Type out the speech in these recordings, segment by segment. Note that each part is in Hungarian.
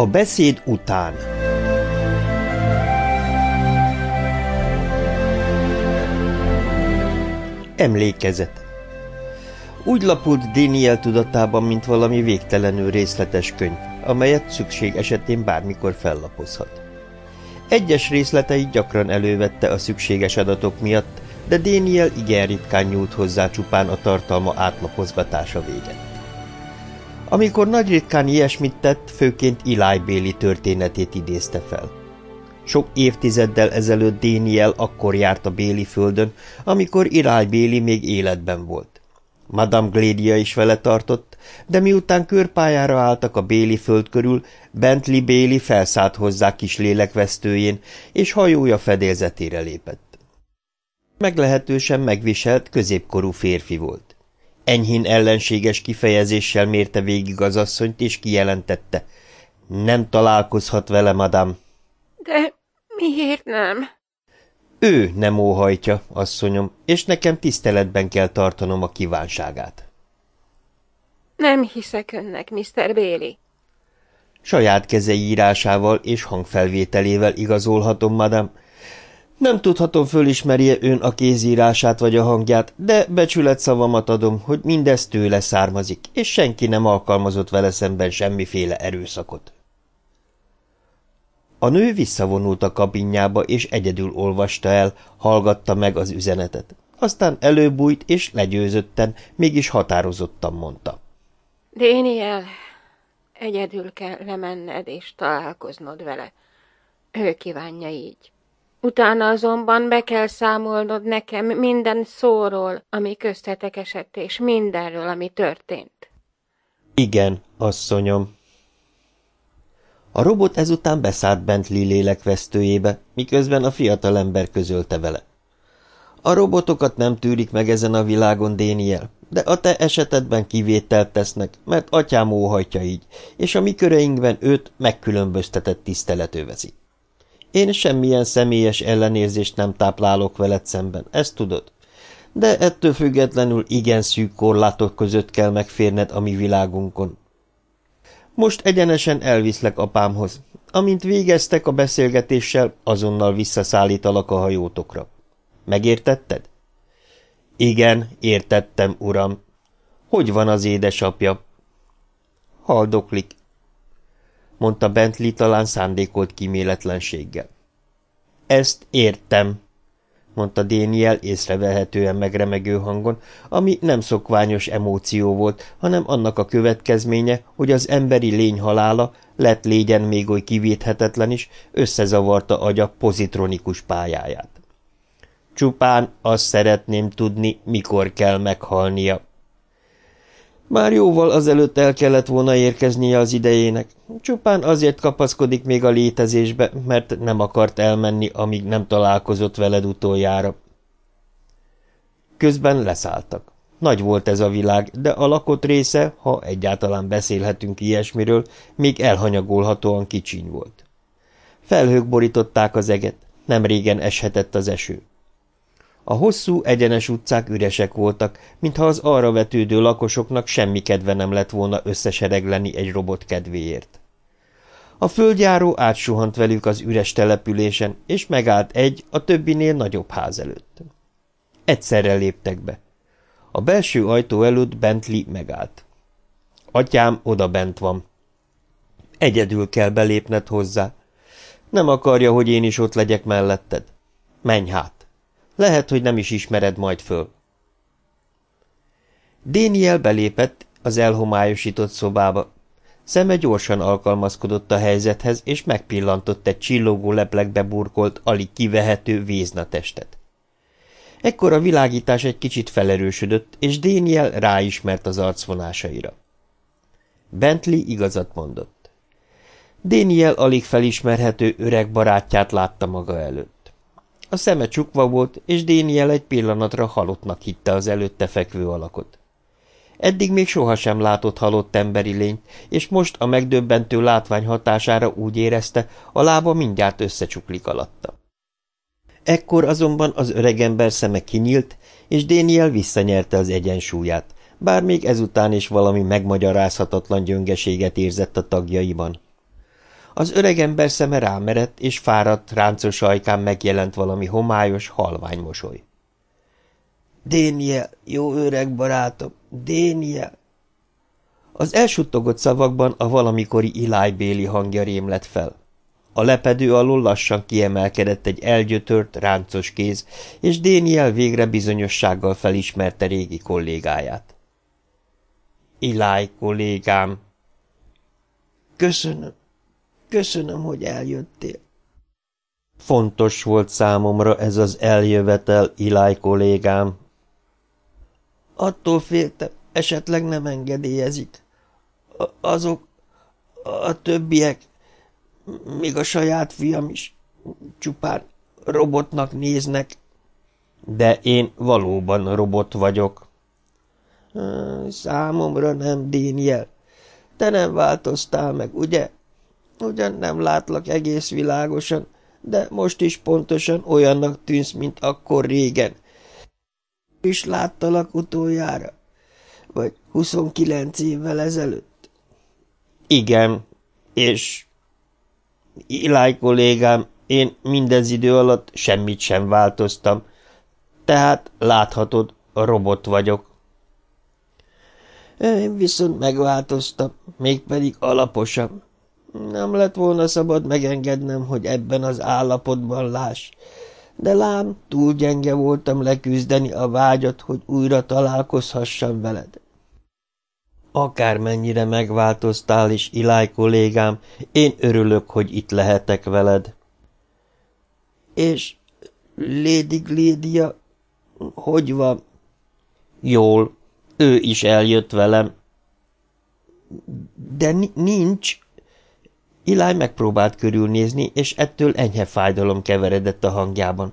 A beszéd után Emlékezet Úgy lapult Daniel tudatában, mint valami végtelenül részletes könyv, amelyet szükség esetén bármikor fellapozhat. Egyes részleteit gyakran elővette a szükséges adatok miatt, de Daniel igen ritkán nyúlt hozzá csupán a tartalma átlapozgatása véget. Amikor nagy ritkán ilyesmit tett, főként Eli Bailey történetét idézte fel. Sok évtizeddel ezelőtt Daniel akkor járt a Béli földön, amikor Eli Bailey még életben volt. Madame Glédia is vele tartott, de miután körpályára álltak a Béli föld körül, Bentley Bailey felszállt hozzá kis lélekvesztőjén, és hajója fedélzetére lépett. Meglehetősen megviselt, középkorú férfi volt. Enyhén ellenséges kifejezéssel mérte végig az asszonyt, és kijelentette. Nem találkozhat vele, madám. De miért nem? Ő nem óhajtja, asszonyom, és nekem tiszteletben kell tartanom a kívánságát. Nem hiszek önnek, Mr. Bailey. Saját kezei írásával és hangfelvételével igazolhatom, madám, nem tudhatom, fölismerje ön a kézírását vagy a hangját, de becsület szavamat adom, hogy mindez tőle származik, és senki nem alkalmazott vele szemben semmiféle erőszakot. A nő visszavonult a kabinjába, és egyedül olvasta el, hallgatta meg az üzenetet. Aztán előbújt, és legyőzötten, mégis határozottan mondta. Déniel, egyedül kell lemenned és találkoznod vele. Ő kívánja így. Utána azonban be kell számolnod nekem minden szóról, ami köztetek esett, és mindenről, ami történt. Igen, asszonyom. A robot ezután beszállt Bentley lélekvesztőjébe, miközben a fiatalember közölte vele. A robotokat nem tűrik meg ezen a világon, Déniel, de a te esetedben kivételt tesznek, mert atyám óhajtja így, és a mi köreinkben őt megkülönböztetett tisztelet övezi. Én semmilyen személyes ellenérzést nem táplálok veled szemben, ezt tudod. De ettől függetlenül igen szűk korlátok között kell megférned a mi világunkon. Most egyenesen elviszlek apámhoz. Amint végeztek a beszélgetéssel, azonnal visszaszállítalak a hajótokra. Megértetted? Igen, értettem, uram. Hogy van az édesapja? Haldoklik mondta Bentley talán szándékolt kíméletlenséggel. Ezt értem, mondta Daniel észrevehetően megremegő hangon, ami nem szokványos emóció volt, hanem annak a következménye, hogy az emberi lény halála, lett légyen még oly kivéthetetlen is, összezavarta agya pozitronikus pályáját. Csupán azt szeretném tudni, mikor kell meghalnia. Már jóval azelőtt el kellett volna érkeznie az idejének. Csupán azért kapaszkodik még a létezésbe, mert nem akart elmenni, amíg nem találkozott veled utoljára. Közben leszálltak. Nagy volt ez a világ, de a lakott része, ha egyáltalán beszélhetünk ilyesmiről, még elhanyagolhatóan kicsiny volt. Felhők borították az eget, nem régen eshetett az eső. A hosszú, egyenes utcák üresek voltak, mintha az arra vetődő lakosoknak semmi kedve nem lett volna összeseregleni egy robot kedvéért. A földjáró átsuhant velük az üres településen, és megállt egy, a többinél nagyobb ház előtt. Egyszerre léptek be. A belső ajtó előtt Bentley megállt. Atyám oda bent van. Egyedül kell belépned hozzá. Nem akarja, hogy én is ott legyek melletted. Menj hát! Lehet, hogy nem is ismered majd föl. Déniel belépett az elhomályosított szobába. Szeme gyorsan alkalmazkodott a helyzethez, és megpillantott egy csillogó leplekbe burkolt, alig kivehető véznatestet. Ekkor a világítás egy kicsit felerősödött, és Déniel ráismert az arcvonásaira. Bentley igazat mondott. Déniel alig felismerhető öreg barátját látta maga előtt. A szeme csukva volt, és Déniel egy pillanatra halottnak hitte az előtte fekvő alakot. Eddig még sohasem látott halott emberi lényt, és most a megdöbbentő látvány hatására úgy érezte, a lába mindjárt összecsuklik alatta. Ekkor azonban az öregember szeme kinyílt, és Déniel visszanyerte az egyensúlyát, bár még ezután is valami megmagyarázhatatlan gyöngeséget érzett a tagjaiban. Az öregember szeme rámerett, és fáradt, ráncos ajkán megjelent valami homályos, halvány mosoly. Déniel, jó öreg barátom, Déniel! Az elsuttogott szavakban a valamikori ilájbéli hangja rémlett fel. A lepedő alól lassan kiemelkedett egy elgyötört, ráncos kéz, és Déniel végre bizonyossággal felismerte régi kollégáját. Iláj kollégám! Köszönöm, köszönöm, hogy eljöttél. Fontos volt számomra ez az eljövetel, Iláj kollégám. Attól féltem, esetleg nem engedélyezik. A azok, a többiek, még a saját fiam is csupán robotnak néznek. De én valóban robot vagyok. Számomra nem, Déniel. Te nem változtál meg, ugye? Ugyan nem látlak egész világosan, de most is pontosan olyannak tűnsz, mint akkor régen. És láttalak utoljára? Vagy 29 évvel ezelőtt? Igen, és Iláj kollégám, én mindez idő alatt semmit sem változtam, tehát láthatod, robot vagyok. Én viszont megváltoztam, mégpedig alaposan. Nem lett volna szabad megengednem, hogy ebben az állapotban láss, de lám, túl gyenge voltam leküzdeni a vágyat, hogy újra találkozhassam veled. Akármennyire megváltoztál is, Iláj kollégám, én örülök, hogy itt lehetek veled. És Lady Glédia, hogy van? Jól, ő is eljött velem. De nincs. Iláj megpróbált körülnézni, és ettől enyhe fájdalom keveredett a hangjában.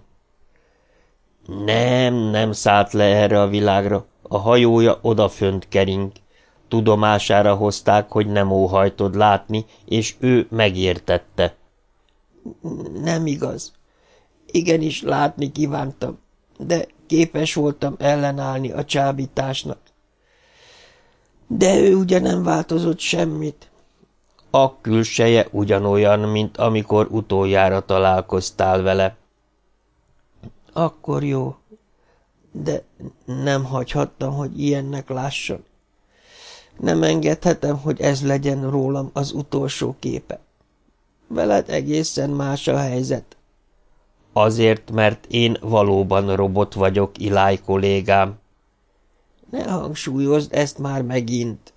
Nem, nem szállt le erre a világra. A hajója odafönt kering. Tudomására hozták, hogy nem óhajtod látni, és ő megértette. Nem igaz. Igenis látni kívántam, de képes voltam ellenállni a csábításnak. De ő ugye nem változott semmit. A külseje ugyanolyan, mint amikor utoljára találkoztál vele. Akkor jó, de nem hagyhattam, hogy ilyennek lásson. Nem engedhetem, hogy ez legyen rólam az utolsó képe. Veled egészen más a helyzet. Azért, mert én valóban robot vagyok, Iláj kollégám. Ne hangsúlyozd ezt már megint.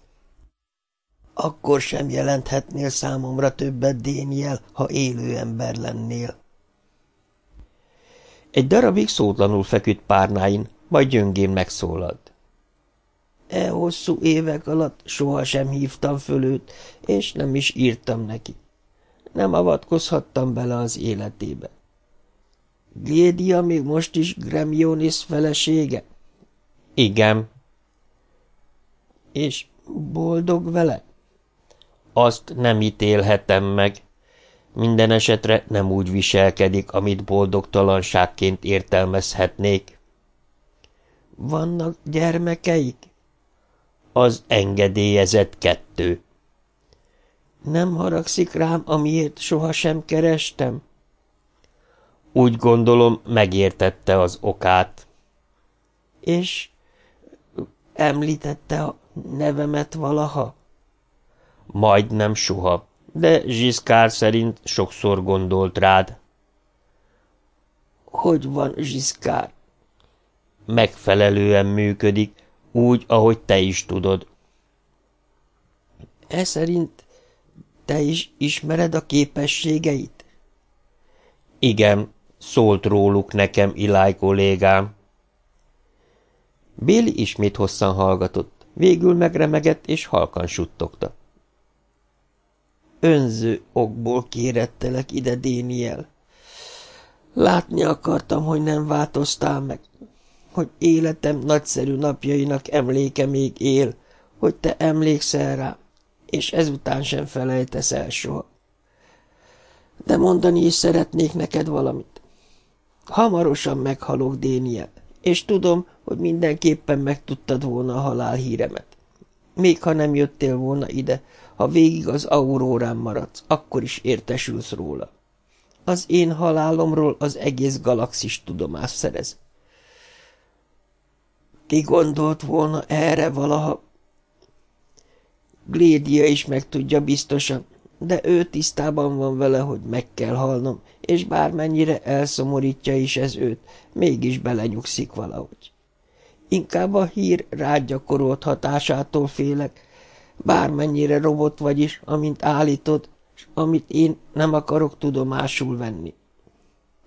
Akkor sem jelenthetnél számomra többet, Déniel, ha élő ember lennél. Egy darabig szótlanul feküdt párnáin, majd gyöngén megszólalt. E hosszú évek alatt sohasem hívtam föl őt, és nem is írtam neki. Nem avatkozhattam bele az életébe. Glédia még most is Gremionis felesége? Igen. És boldog vele? Azt nem ítélhetem meg. Minden esetre nem úgy viselkedik, amit boldogtalanságként értelmezhetnék. Vannak gyermekeik? Az engedélyezett kettő. Nem haragszik rám, amiért sohasem kerestem? Úgy gondolom, megértette az okát. És említette a nevemet valaha? Majdnem soha, de Zsiszkár szerint sokszor gondolt rád. Hogy van Zsiszkár? Megfelelően működik, úgy, ahogy te is tudod. E szerint te is ismered a képességeit? Igen, szólt róluk nekem Iláj kollégám. Béli ismét hosszan hallgatott, végül megremegett és halkan suttogta. Önző okból kérettelek ide, Déniel. Látni akartam, hogy nem változtál meg, hogy életem nagyszerű napjainak emléke még él, hogy te emlékszel rá, és ezután sem felejtesz el soha. De mondani is szeretnék neked valamit. Hamarosan meghalok, Déniel, és tudom, hogy mindenképpen megtudtad volna a halál híremet. Még ha nem jöttél volna ide, Ha végig az aurórán maradsz, akkor is értesülsz róla. Az én halálomról az egész galaxis tudomást szerez. Ki gondolt volna erre valaha? Glédia is megtudja biztosan, de ő tisztában van vele, hogy meg kell halnom, és bármennyire elszomorítja is ez őt, mégis belenyugszik valahogy. Inkább a hír rágyakorolt hatásától félek, bármennyire robot vagy is, amint állítod, és amit én nem akarok tudomásul venni.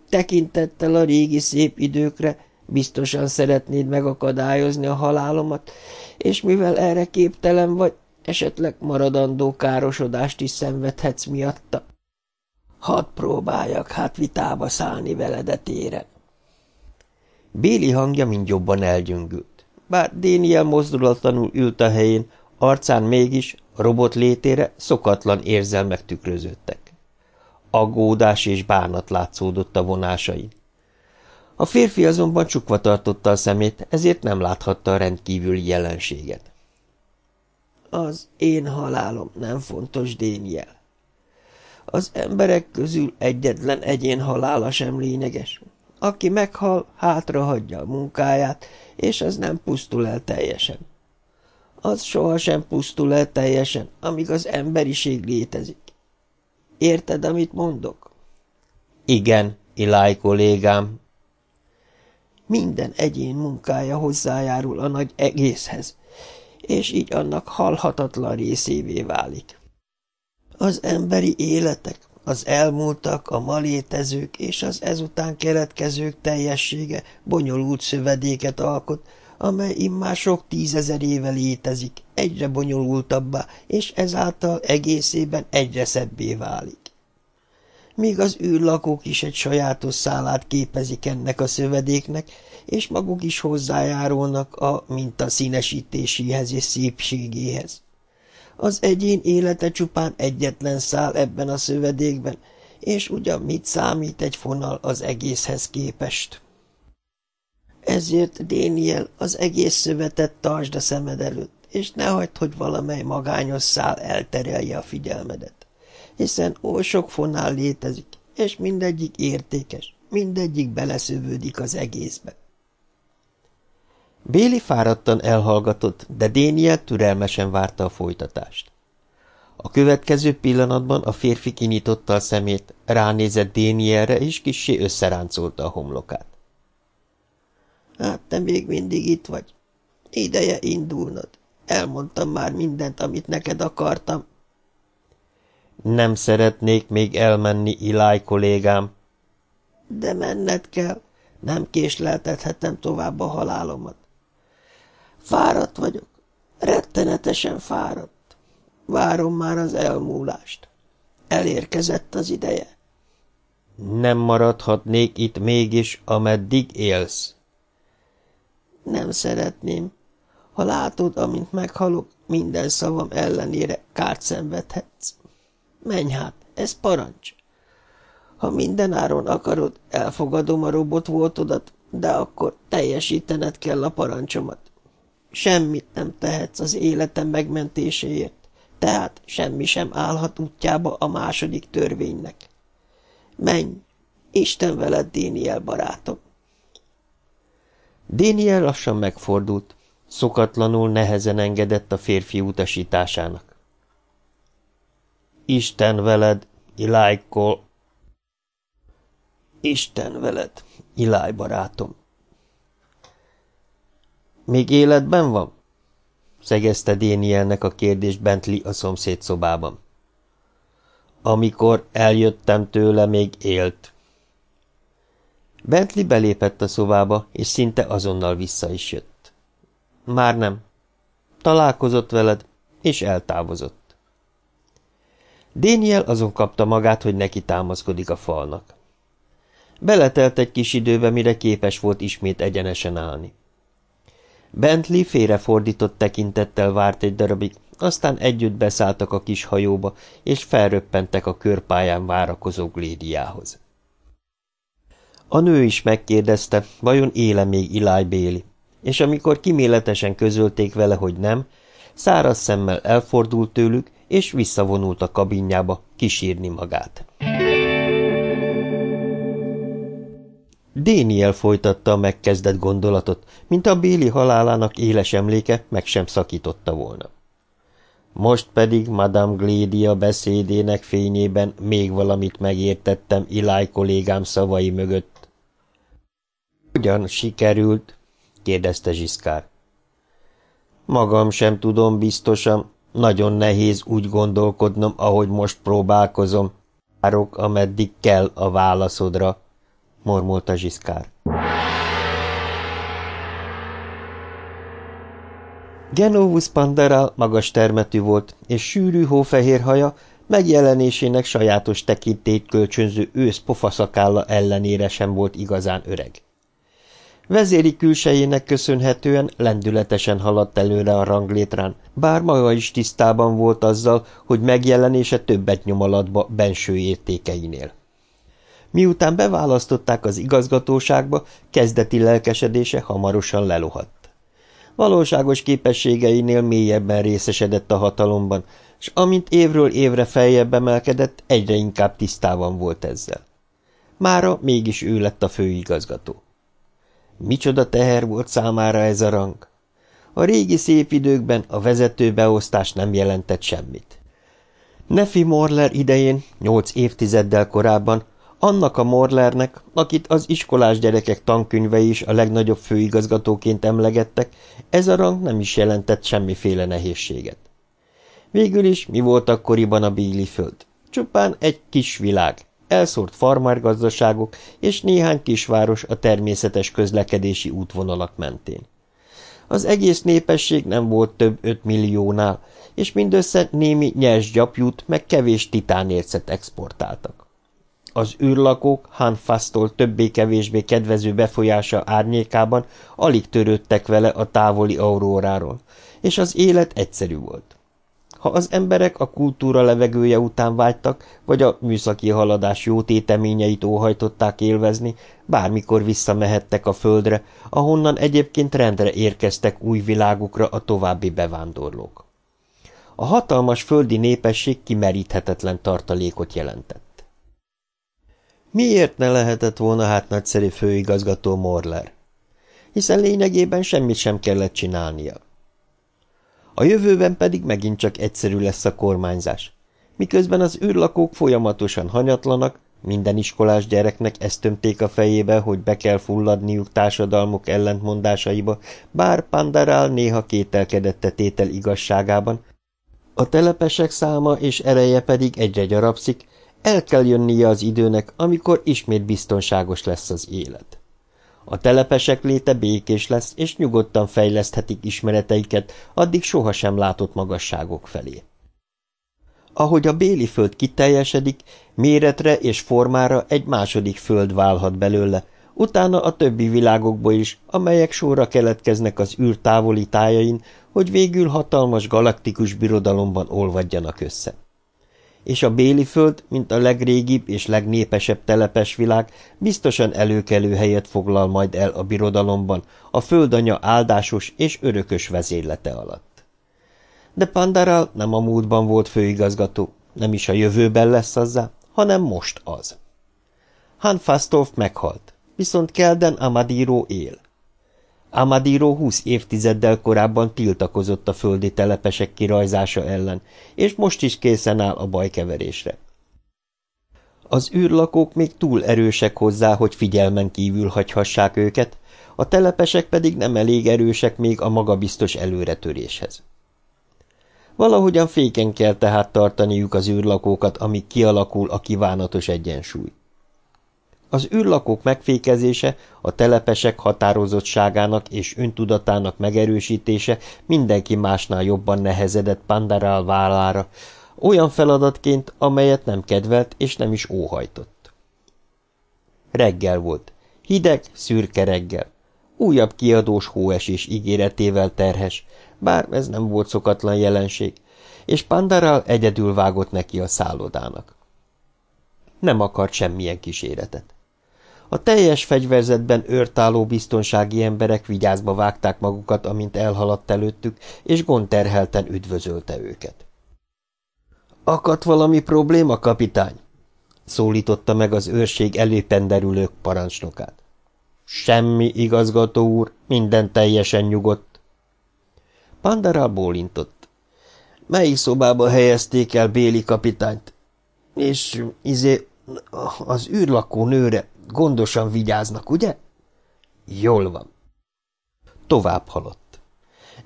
Tekintettel a régi szép időkre biztosan szeretnéd megakadályozni a halálomat, és mivel erre képtelen vagy, esetleg maradandó károsodást is szenvedhetsz miatta. Hadd próbáljak hát vitába szállni veledet ére. Béli hangja mind jobban elgyöngült. Bár Déniel mozdulatlanul ült a helyén, arcán mégis, robot létére szokatlan érzelmek tükröződtek. Aggódás és bánat látszódott a vonásain. A férfi azonban csukva tartotta a szemét, ezért nem láthatta a rendkívüli jelenséget. Az én halálom nem fontos, Déniel. Az emberek közül egyetlen egyén halála sem lényeges. Aki meghal, hátrahagyja a munkáját, és az nem pusztul el teljesen. Az sohasem pusztul el teljesen, amíg az emberiség létezik. Érted, amit mondok? Igen, Iláj kollégám. Minden egyén munkája hozzájárul a nagy egészhez, és így annak halhatatlan részévé válik. Az emberi életek, az elmúltak, a ma létezők és az ezután keletkezők teljessége bonyolult szövedéket alkot, amely immár sok tízezer éve létezik, egyre bonyolultabbá, és ezáltal egészében egyre szebbé válik. Míg az űrlakók is egy sajátos szálát képezik ennek a szövedéknek, és maguk is hozzájárulnak a minta színesítéséhez és szépségéhez. Az egyén élete csupán egyetlen szál ebben a szövedékben, és ugyan mit számít egy fonal az egészhez képest? Ezért, Déniel, az egész szövetet tartsd a szemed előtt, és ne hagyd, hogy valamely magányos szál elterelje a figyelmedet, hiszen oly sok fonál létezik, és mindegyik értékes, mindegyik beleszövődik az egészbe. Béli fáradtan elhallgatott, de Déniel türelmesen várta a folytatást. A következő pillanatban a férfi kinyitotta a szemét, ránézett Dénielre, és kissé összeráncolta a homlokát. Hát te még mindig itt vagy. Ideje indulnod. Elmondtam már mindent, amit neked akartam. Nem szeretnék még elmenni, Iláj kollégám. De menned kell. Nem késleltethetem tovább a halálomat. Fáradt vagyok. Rettenetesen fáradt. Várom már az elmúlást. Elérkezett az ideje. Nem maradhatnék itt mégis, ameddig élsz. Nem szeretném. Ha látod, amint meghalok, minden szavam ellenére kárt szenvedhetsz. Menj hát, ez parancs. Ha mindenáron akarod, elfogadom a robot voltodat, de akkor teljesítened kell a parancsomat. Semmit nem tehetsz az életem megmentéséért, tehát semmi sem állhat útjába a második törvénynek. Menj, Isten veled, Déniel barátom! Déniel lassan megfordult, szokatlanul nehezen engedett a férfi utasításának. Isten veled, Ilájkol! Isten veled, Iláj barátom! Még életben van? szegezte Dénielnek a kérdést Bentley a szomszéd szobában. Amikor eljöttem tőle, még élt. Bentley belépett a szobába, és szinte azonnal vissza is jött. Már nem. Találkozott veled, és eltávozott. Déniel azon kapta magát, hogy neki támaszkodik a falnak. Beletelt egy kis időbe, mire képes volt ismét egyenesen állni. Bentley félrefordított tekintettel várt egy darabig, aztán együtt beszálltak a kis hajóba, és felröppentek a körpályán várakozó Glédiához. A nő is megkérdezte, vajon éle még Eli Béli, és amikor kiméletesen közölték vele, hogy nem, száraz szemmel elfordult tőlük, és visszavonult a kabinjába kisírni magát. Déniel folytatta a megkezdett gondolatot, mint a Béli halálának éles emléke meg sem szakította volna. Most pedig Madame Glédia beszédének fényében még valamit megértettem Iláj kollégám szavai mögött. Hogyan sikerült? kérdezte Zsiszkár. Magam sem tudom biztosan, nagyon nehéz úgy gondolkodnom, ahogy most próbálkozom. Várok, ameddig kell a válaszodra, mormolta Zsiszkár. Genovus Panderal magas termetű volt, és sűrű hófehér haja megjelenésének sajátos tekintét kölcsönző ősz pofaszakálla ellenére sem volt igazán öreg. Vezéri külsejének köszönhetően lendületesen haladt előre a ranglétrán, bár maga is tisztában volt azzal, hogy megjelenése többet nyom alatba benső értékeinél. Miután beválasztották az igazgatóságba, kezdeti lelkesedése hamarosan lelohadt. Valóságos képességeinél mélyebben részesedett a hatalomban, és amint évről évre feljebb emelkedett, egyre inkább tisztában volt ezzel. Mára mégis ő lett a főigazgató. Micsoda teher volt számára ez a rang? A régi szép időkben a vezetőbeosztás nem jelentett semmit. Nefi Morler idején, nyolc évtizeddel korábban, annak a Morlernek, akit az iskolás gyerekek tankönyvei is a legnagyobb főigazgatóként emlegettek, ez a rang nem is jelentett semmiféle nehézséget. Végül is mi volt akkoriban a Bíli föld? Csupán egy kis világ, elszórt farmárgazdaságok és néhány kisváros a természetes közlekedési útvonalak mentén. Az egész népesség nem volt több öt milliónál, és mindössze némi nyers gyapjút meg kevés titánércet exportáltak. Az űrlakók Hanfasztól többé-kevésbé kedvező befolyása árnyékában alig törődtek vele a távoli auróráról, és az élet egyszerű volt. Ha az emberek a kultúra levegője után vágytak, vagy a műszaki haladás jó téteményeit óhajtották élvezni, bármikor visszamehettek a földre, ahonnan egyébként rendre érkeztek új világukra a további bevándorlók. A hatalmas földi népesség kimeríthetetlen tartalékot jelentett. Miért ne lehetett volna hát nagyszerű főigazgató Morler? Hiszen lényegében semmit sem kellett csinálnia. A jövőben pedig megint csak egyszerű lesz a kormányzás. Miközben az űrlakók folyamatosan hanyatlanak, minden iskolás gyereknek ezt tömték a fejébe, hogy be kell fulladniuk társadalmuk ellentmondásaiba, bár Pandarál néha kételkedett tétel igazságában. A telepesek száma és ereje pedig egyre gyarapszik, el kell jönnie az időnek, amikor ismét biztonságos lesz az élet. A telepesek léte békés lesz, és nyugodtan fejleszthetik ismereteiket addig sohasem látott magasságok felé. Ahogy a béli föld kiteljesedik, méretre és formára egy második föld válhat belőle, utána a többi világokból is, amelyek sorra keletkeznek az űr távoli tájain, hogy végül hatalmas galaktikus birodalomban olvadjanak össze és a béli föld, mint a legrégibb és legnépesebb telepes világ, biztosan előkelő helyet foglal majd el a birodalomban, a földanya áldásos és örökös vezérlete alatt. De Pandaral nem a múltban volt főigazgató, nem is a jövőben lesz azzá, hanem most az. Han Fastolf meghalt, viszont Kelden Amadiro él. Amadiro húsz évtizeddel korábban tiltakozott a földi telepesek kirajzása ellen, és most is készen áll a bajkeverésre. Az űrlakók még túl erősek hozzá, hogy figyelmen kívül hagyhassák őket, a telepesek pedig nem elég erősek még a magabiztos előretöréshez. Valahogyan féken kell tehát tartaniuk az űrlakókat, amíg kialakul a kívánatos egyensúly. Az űrlakók megfékezése, a telepesek határozottságának és öntudatának megerősítése mindenki másnál jobban nehezedett Pandaral vállára, olyan feladatként, amelyet nem kedvelt és nem is óhajtott. Reggel volt. Hideg, szürke reggel. Újabb kiadós hóesés ígéretével terhes, bár ez nem volt szokatlan jelenség, és Pandaral egyedül vágott neki a szállodának. Nem akart semmilyen kíséretet. A teljes fegyverzetben őrtáló biztonsági emberek vigyázba vágták magukat, amint elhaladt előttük, és gondterhelten üdvözölte őket. Akadt valami probléma, kapitány? szólította meg az őrség előpenderülők parancsnokát. Semmi, igazgató úr, minden teljesen nyugodt. Pandaral bólintott. Melyik szobába helyezték el Béli kapitányt? És izé, az űrlakó nőre gondosan vigyáznak, ugye? Jól van. Tovább halott.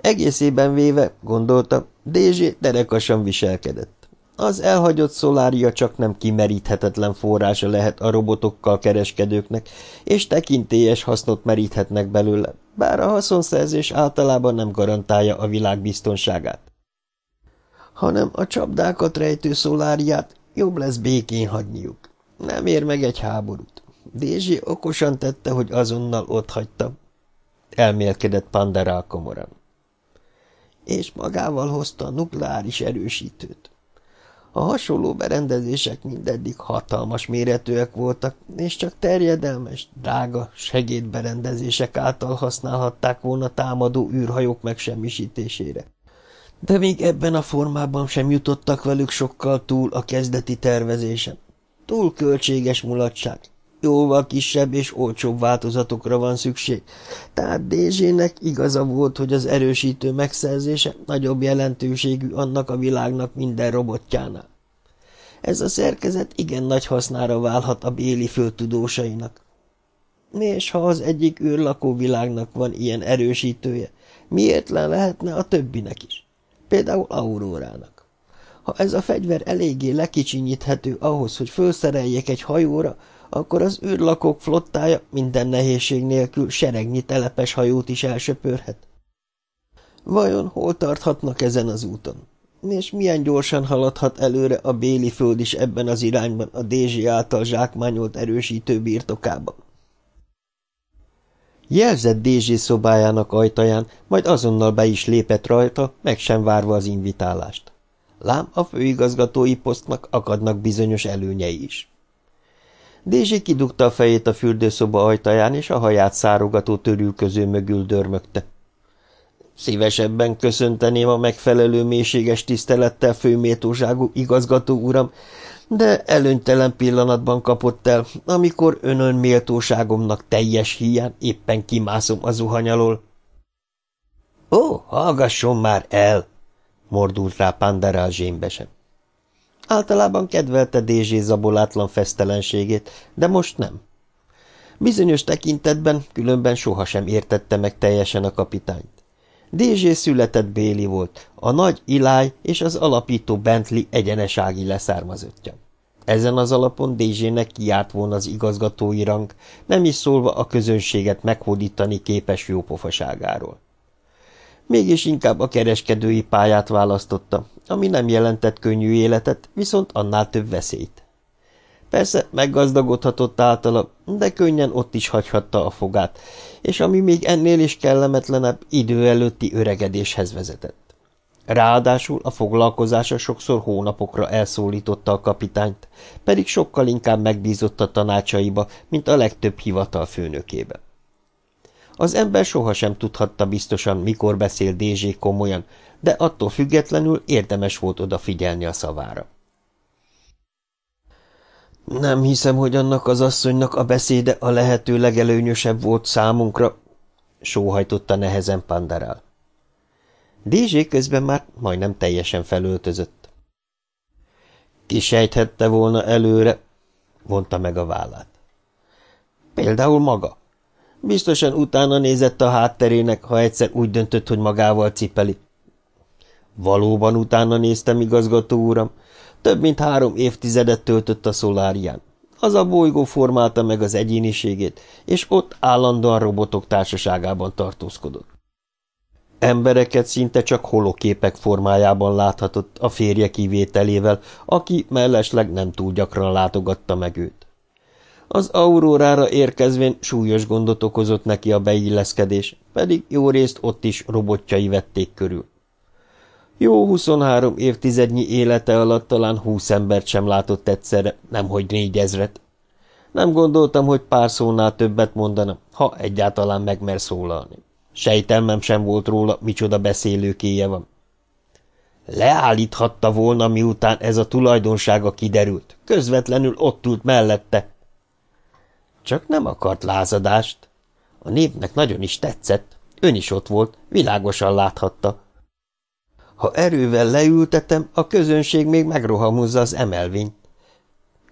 Egészében véve, gondolta, Dézsé derekasan viselkedett. Az elhagyott szolária csak nem kimeríthetetlen forrása lehet a robotokkal kereskedőknek, és tekintélyes hasznot meríthetnek belőle, bár a haszonszerzés általában nem garantálja a világ biztonságát. Hanem a csapdákat rejtő szoláriát jobb lesz békén hagyniuk. Nem ér meg egy háborút. Dézsi okosan tette, hogy azonnal otthagyta. Elmélkedett Pandera komoran. És magával hozta a nukleáris erősítőt. A hasonló berendezések mindeddig hatalmas méretűek voltak, és csak terjedelmes, drága segédberendezések által használhatták volna támadó űrhajók megsemmisítésére. De még ebben a formában sem jutottak velük sokkal túl a kezdeti tervezésen. Túl költséges mulatság. Jóval kisebb és olcsóbb változatokra van szükség, tehát Dézsének igaza volt, hogy az erősítő megszerzése nagyobb jelentőségű annak a világnak minden robotjánál. Ez a szerkezet igen nagy hasznára válhat a béli földtudósainak. És ha az egyik űrlakó világnak van ilyen erősítője, miért le lehetne a többinek is? Például Aurórának. Ha ez a fegyver eléggé lekicsinyíthető ahhoz, hogy felszereljék egy hajóra, akkor az űrlakók flottája minden nehézség nélkül seregnyi telepes hajót is elsöpörhet. Vajon hol tarthatnak ezen az úton? És milyen gyorsan haladhat előre a Béli föld is ebben az irányban a Dézsi által zsákmányolt erősítő birtokában? Jelzett Dézsi szobájának ajtaján, majd azonnal be is lépett rajta, meg sem várva az invitálást. Lám a főigazgatói posztnak akadnak bizonyos előnyei is. Dézsi kidugta a fejét a fürdőszoba ajtaján, és a haját szárogató törülköző mögül dörmögte. Szívesebben köszönteném a megfelelő mélységes tisztelettel főmétóságú igazgató uram, de előnytelen pillanatban kapott el, amikor önön méltóságomnak teljes hiány éppen kimászom a zuhany alól. Ó, hallgasson már el! mordult rá Pandera zsémbesen. Általában kedvelte Dézsé zabolátlan fesztelenségét, de most nem. Bizonyos tekintetben különben sohasem értette meg teljesen a kapitányt. Dézsé született Béli volt, a nagy Iláj és az alapító Bentley egyenesági leszármazottja. Ezen az alapon Dézsének kiárt volna az igazgatói rang, nem is szólva a közönséget meghódítani képes jópofaságáról. Mégis inkább a kereskedői pályát választotta, ami nem jelentett könnyű életet, viszont annál több veszélyt. Persze meggazdagodhatott általa, de könnyen ott is hagyhatta a fogát, és ami még ennél is kellemetlenebb, idő előtti öregedéshez vezetett. Ráadásul a foglalkozása sokszor hónapokra elszólította a kapitányt, pedig sokkal inkább megbízott a tanácsaiba, mint a legtöbb hivatal főnökébe. Az ember sohasem tudhatta biztosan, mikor beszél Dézsé komolyan, de attól függetlenül érdemes volt odafigyelni a szavára. Nem hiszem, hogy annak az asszonynak a beszéde a lehető legelőnyösebb volt számunkra, sóhajtotta nehezen Pandarál. Dézsé közben már majdnem teljesen felöltözött. Ki sejthette volna előre, vonta meg a vállát. Például maga. Biztosan utána nézett a hátterének, ha egyszer úgy döntött, hogy magával cipeli. Valóban utána néztem, igazgató uram. Több mint három évtizedet töltött a szolárián. Az a bolygó formálta meg az egyéniségét, és ott állandóan robotok társaságában tartózkodott. Embereket szinte csak holoképek formájában láthatott a férje kivételével, aki mellesleg nem túl gyakran látogatta meg őt. Az aurórára érkezvén súlyos gondot okozott neki a beilleszkedés, pedig jó részt ott is robotjai vették körül. Jó 23 évtizednyi élete alatt talán húsz embert sem látott egyszerre, nemhogy négyezret. Nem gondoltam, hogy pár szónál többet mondana, ha egyáltalán megmer szólalni. Sejtelmem sem volt róla, micsoda beszélőkéje van. Leállíthatta volna, miután ez a tulajdonsága kiderült. Közvetlenül ott ült mellette. Csak nem akart lázadást. A névnek nagyon is tetszett. Ön is ott volt, világosan láthatta. Ha erővel leültetem, a közönség még megrohamozza az emelvényt.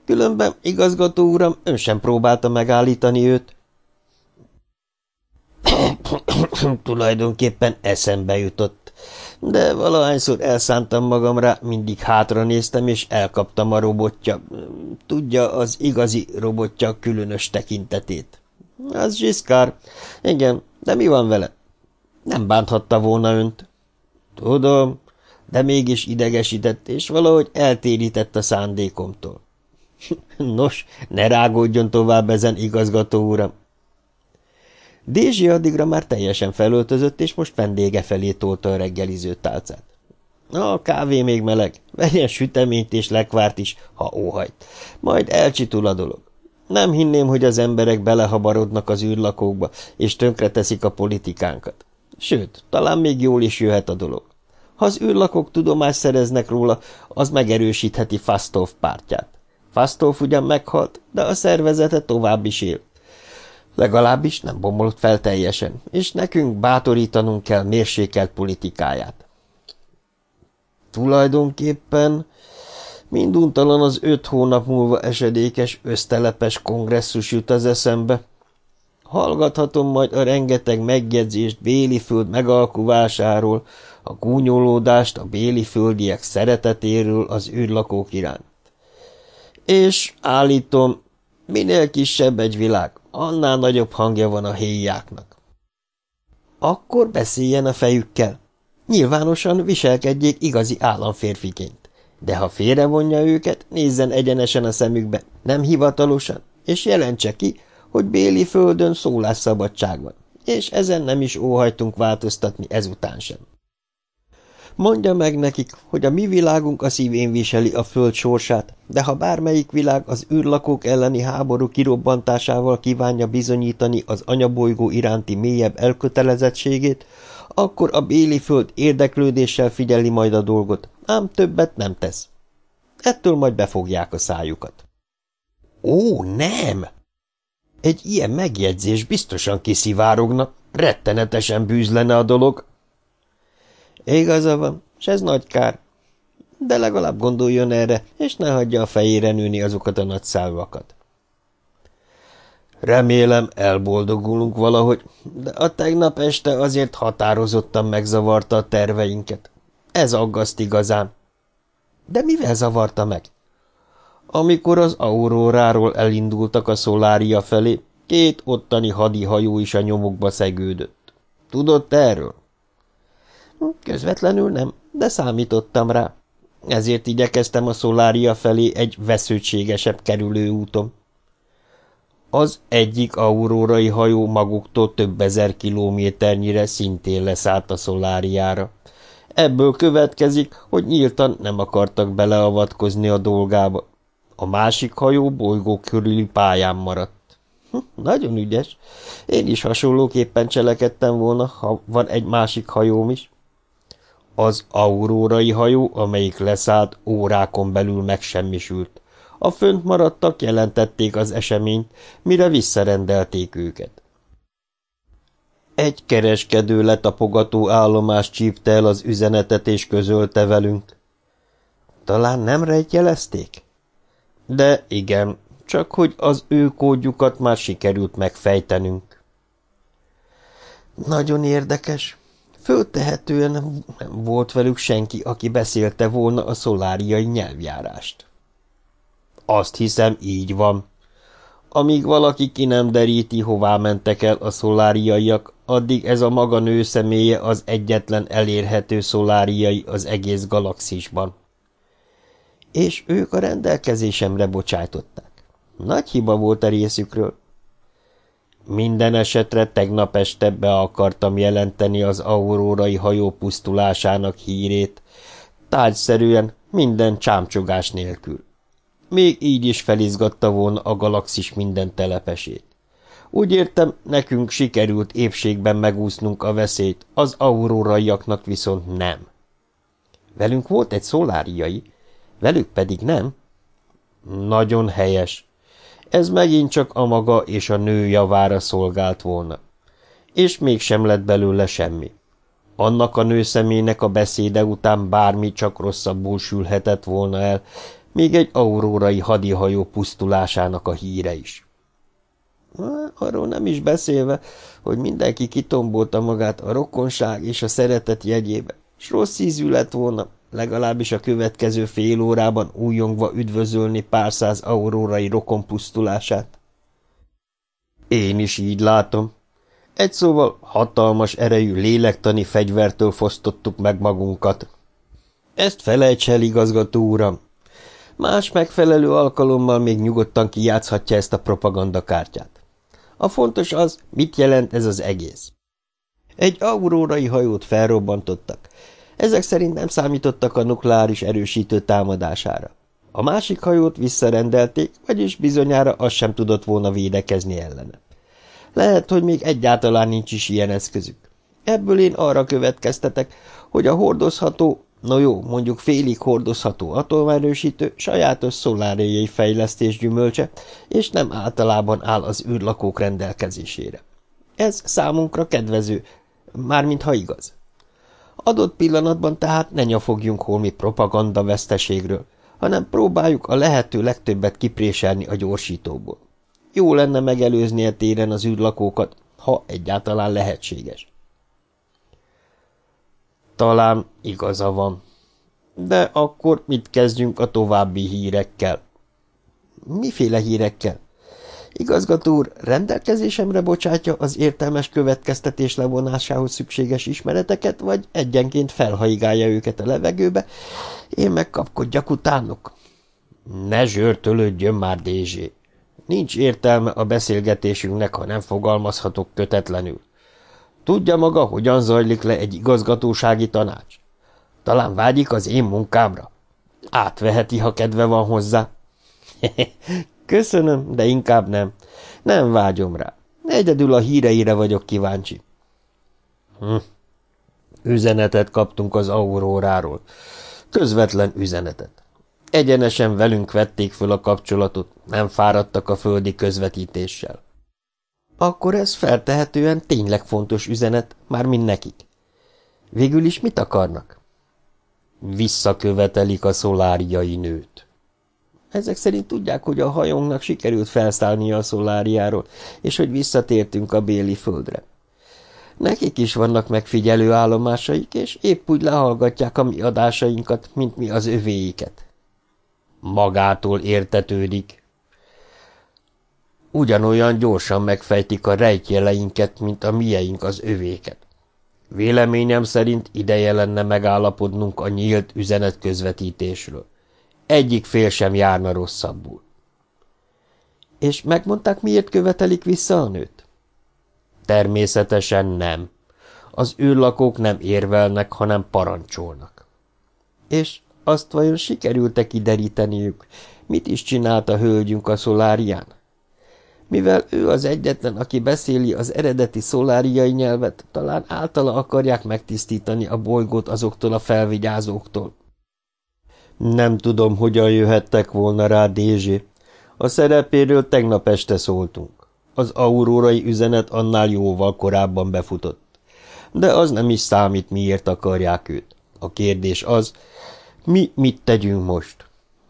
Különben, igazgató uram, ön sem próbálta megállítani őt. Tulajdonképpen eszembe jutott, de valahányszor elszántam magam rá, mindig hátra néztem, és elkaptam a robotja. Tudja, az igazi robotja különös tekintetét. Az Zsiszkár. Igen, de mi van vele? Nem bánthatta volna önt. Tudom, de mégis idegesített, és valahogy eltérített a szándékomtól. Nos, ne rágódjon tovább ezen, igazgató uram. Dézsi addigra már teljesen felöltözött, és most vendége felé tolta a reggeliző tálcát. A kávé még meleg, vegyen süteményt és lekvárt is, ha óhajt. Majd elcsitul a dolog. Nem hinném, hogy az emberek belehabarodnak az űrlakókba, és tönkreteszik a politikánkat. Sőt, talán még jól is jöhet a dolog. Ha az űrlakók tudomást szereznek róla, az megerősítheti Fastov pártját. Fastov ugyan meghalt, de a szervezete tovább is él. Legalábbis nem bomolott fel teljesen, és nekünk bátorítanunk kell mérsékelt politikáját. Tulajdonképpen minduntalan az öt hónap múlva esedékes össztelepes kongresszus jut az eszembe. Hallgathatom majd a rengeteg megjegyzést Béli föld megalkuvásáról, a gúnyolódást a béli földiek szeretetéről az űrlakók iránt. És állítom, minél kisebb egy világ, annál nagyobb hangja van a héjáknak. Akkor beszéljen a fejükkel. Nyilvánosan viselkedjék igazi államférfiként. De ha félrevonja őket, nézzen egyenesen a szemükbe, nem hivatalosan, és jelentse ki, hogy Béli földön szólásszabadság van, és ezen nem is óhajtunk változtatni ezután sem. Mondja meg nekik, hogy a mi világunk a szívén viseli a föld sorsát, de ha bármelyik világ az űrlakók elleni háború kirobbantásával kívánja bizonyítani az anyabolygó iránti mélyebb elkötelezettségét, akkor a béli föld érdeklődéssel figyeli majd a dolgot, ám többet nem tesz. Ettől majd befogják a szájukat. Ó, nem! Egy ilyen megjegyzés biztosan kiszivárogna, rettenetesen bűz lenne a dolog, Igaza van, s ez nagy kár. De legalább gondoljon erre, és ne hagyja a fejére nőni azokat a nagy szálvakat. Remélem, elboldogulunk valahogy, de a tegnap este azért határozottan megzavarta a terveinket. Ez aggaszt igazán. De mivel zavarta meg? Amikor az auróráról elindultak a szolária felé, két ottani hadihajó is a nyomukba szegődött. Tudott erről? Közvetlenül nem, de számítottam rá. Ezért igyekeztem a szolária felé egy vesződtségesebb kerülő úton. Az egyik aurórai hajó maguktól több ezer kilométernyire szintén leszállt a szoláriára. Ebből következik, hogy nyíltan nem akartak beleavatkozni a dolgába. A másik hajó bolygó körüli pályán maradt. Hm, nagyon ügyes. Én is hasonlóképpen cselekedtem volna, ha van egy másik hajóm is. Az aurórai hajó, amelyik leszállt, órákon belül megsemmisült. A fönt maradtak jelentették az eseményt, mire visszarendelték őket. Egy kereskedő letapogató állomás csípte el az üzenetet és közölte velünk. Talán nem rejtjelezték? De igen, csak hogy az ő kódjukat már sikerült megfejtenünk. Nagyon érdekes, Föltehetően nem volt velük senki, aki beszélte volna a szoláriai nyelvjárást. Azt hiszem, így van. Amíg valaki ki nem deríti, hová mentek el a szoláriaiak, addig ez a maga nő személye az egyetlen elérhető szoláriai az egész galaxisban. És ők a rendelkezésemre bocsájtották. Nagy hiba volt a részükről. Minden esetre tegnap este be akartam jelenteni az aurórai hajó pusztulásának hírét, tárgyszerűen minden csámcsogás nélkül. Még így is felizgatta volna a galaxis minden telepesét. Úgy értem, nekünk sikerült épségben megúsznunk a veszélyt, az auróraiaknak viszont nem. Velünk volt egy szoláriai, velük pedig nem. Nagyon helyes. Ez megint csak a maga és a nő javára szolgált volna. És mégsem lett belőle semmi. Annak a nőszemének a beszéde után bármi csak rosszabbul sülhetett volna el, még egy aurórai hadihajó pusztulásának a híre is. Arról nem is beszélve, hogy mindenki kitombolta magát a rokonság és a szeretet jegyébe, s rossz ízű lett volna, legalábbis a következő fél órában újongva üdvözölni pár száz aurórai rokon pusztulását. Én is így látom. Egy szóval hatalmas erejű lélektani fegyvertől fosztottuk meg magunkat. Ezt felejts el, igazgató uram. Más megfelelő alkalommal még nyugodtan kijátszhatja ezt a propagandakártyát. A fontos az, mit jelent ez az egész. Egy aurórai hajót felrobbantottak. Ezek szerint nem számítottak a nukleáris erősítő támadására. A másik hajót visszarendelték, vagyis bizonyára az sem tudott volna védekezni ellene. Lehet, hogy még egyáltalán nincs is ilyen eszközük. Ebből én arra következtetek, hogy a hordozható, no jó, mondjuk félig hordozható atomerősítő sajátos szoláriai fejlesztés gyümölcse, és nem általában áll az űrlakók rendelkezésére. Ez számunkra kedvező, mármint ha igaz. Adott pillanatban tehát ne nyafogjunk holmi propaganda veszteségről, hanem próbáljuk a lehető legtöbbet kipréselni a gyorsítóból. Jó lenne megelőzni a téren az űrlakókat, ha egyáltalán lehetséges. Talán igaza van. De akkor mit kezdjünk a további hírekkel? Miféle hírekkel? Igazgató úr rendelkezésemre bocsátja az értelmes következtetés levonásához szükséges ismereteket, vagy egyenként felhaigálja őket a levegőbe, én megkapkodjak utánuk? Ne zsörtölődjön már, Dézsé! Nincs értelme a beszélgetésünknek, ha nem fogalmazhatok kötetlenül. Tudja maga, hogyan zajlik le egy igazgatósági tanács? Talán vágyik az én munkámra? Átveheti, ha kedve van hozzá. Köszönöm, de inkább nem. Nem vágyom rá. Egyedül a híreire vagyok kíváncsi. Hm. Üzenetet kaptunk az auróráról. Közvetlen üzenetet. Egyenesen velünk vették föl a kapcsolatot, nem fáradtak a földi közvetítéssel. Akkor ez feltehetően tényleg fontos üzenet, már mind nekik. Végül is mit akarnak? Visszakövetelik a szoláriai nőt. Ezek szerint tudják, hogy a hajónknak sikerült felszállnia a szoláriáról, és hogy visszatértünk a béli földre. Nekik is vannak megfigyelő állomásaik, és épp úgy lehallgatják a mi adásainkat, mint mi az övéiket. Magától értetődik. Ugyanolyan gyorsan megfejtik a rejtjeleinket, mint a mieink az övéket. Véleményem szerint ideje lenne megállapodnunk a nyílt üzenetközvetítésről. Egyik fél sem járna rosszabbul. És megmondták, miért követelik vissza a nőt? Természetesen nem. Az űrlakók nem érvelnek, hanem parancsolnak. És azt vajon sikerült-e kideríteniük, mit is csinált a hölgyünk a szolárián? Mivel ő az egyetlen, aki beszéli az eredeti szoláriai nyelvet, talán általa akarják megtisztítani a bolygót azoktól a felvigyázóktól. Nem tudom, hogyan jöhettek volna rá Dézsé. A szerepéről tegnap este szóltunk. Az aurórai üzenet annál jóval korábban befutott. De az nem is számít, miért akarják őt. A kérdés az, mi mit tegyünk most?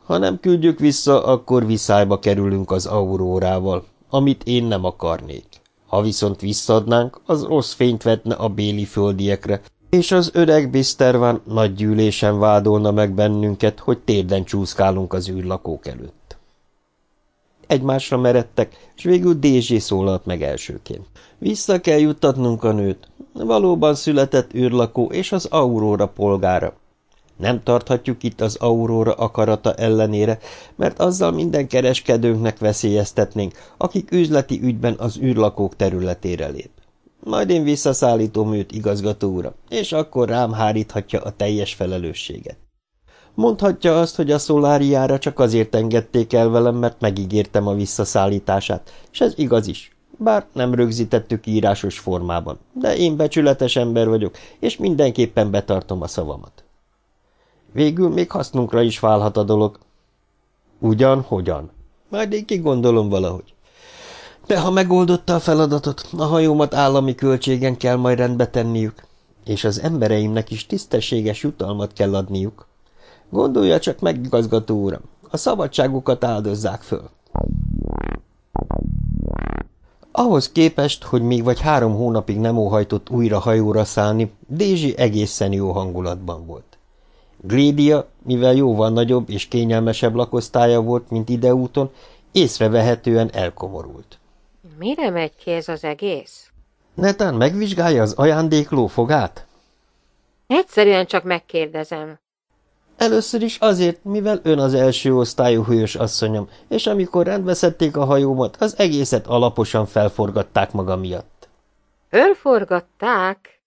Ha nem küldjük vissza, akkor viszályba kerülünk az aurórával, amit én nem akarnék. Ha viszont visszadnánk, az rossz fényt vetne a béli földiekre, és az öreg Bistervan nagy gyűlésen vádolna meg bennünket, hogy térden csúszkálunk az űrlakók előtt. Egymásra meredtek, és végül Dézsé szólalt meg elsőként. Vissza kell juttatnunk a nőt. Valóban született űrlakó és az Aurora polgára. Nem tarthatjuk itt az Aurora akarata ellenére, mert azzal minden kereskedőnknek veszélyeztetnénk, akik üzleti ügyben az űrlakók területére lép. Majd én visszaszállítom őt, igazgató és akkor rám háríthatja a teljes felelősséget. Mondhatja azt, hogy a szoláriára csak azért engedték el velem, mert megígértem a visszaszállítását, és ez igaz is. Bár nem rögzítettük írásos formában, de én becsületes ember vagyok, és mindenképpen betartom a szavamat. Végül még hasznunkra is válhat a dolog. Ugyan, hogyan? Majd én kigondolom valahogy. De ha megoldotta a feladatot, a hajómat állami költségen kell majd rendbe tenniük, és az embereimnek is tisztességes jutalmat kell adniuk. Gondolja csak meg, igazgató uram, a szabadságukat áldozzák föl. Ahhoz képest, hogy még vagy három hónapig nem óhajtott újra hajóra szállni, Dézsi egészen jó hangulatban volt. Glédia, mivel jóval nagyobb és kényelmesebb lakosztálya volt, mint ideúton, észrevehetően elkomorult. Mire megy ki ez az egész? Netán megvizsgálja az ajándékló fogát? Egyszerűen csak megkérdezem. Először is azért, mivel ön az első osztályú hős asszonyom, és amikor rendbeszették a hajómat, az egészet alaposan felforgatták maga miatt. Fölforgatták?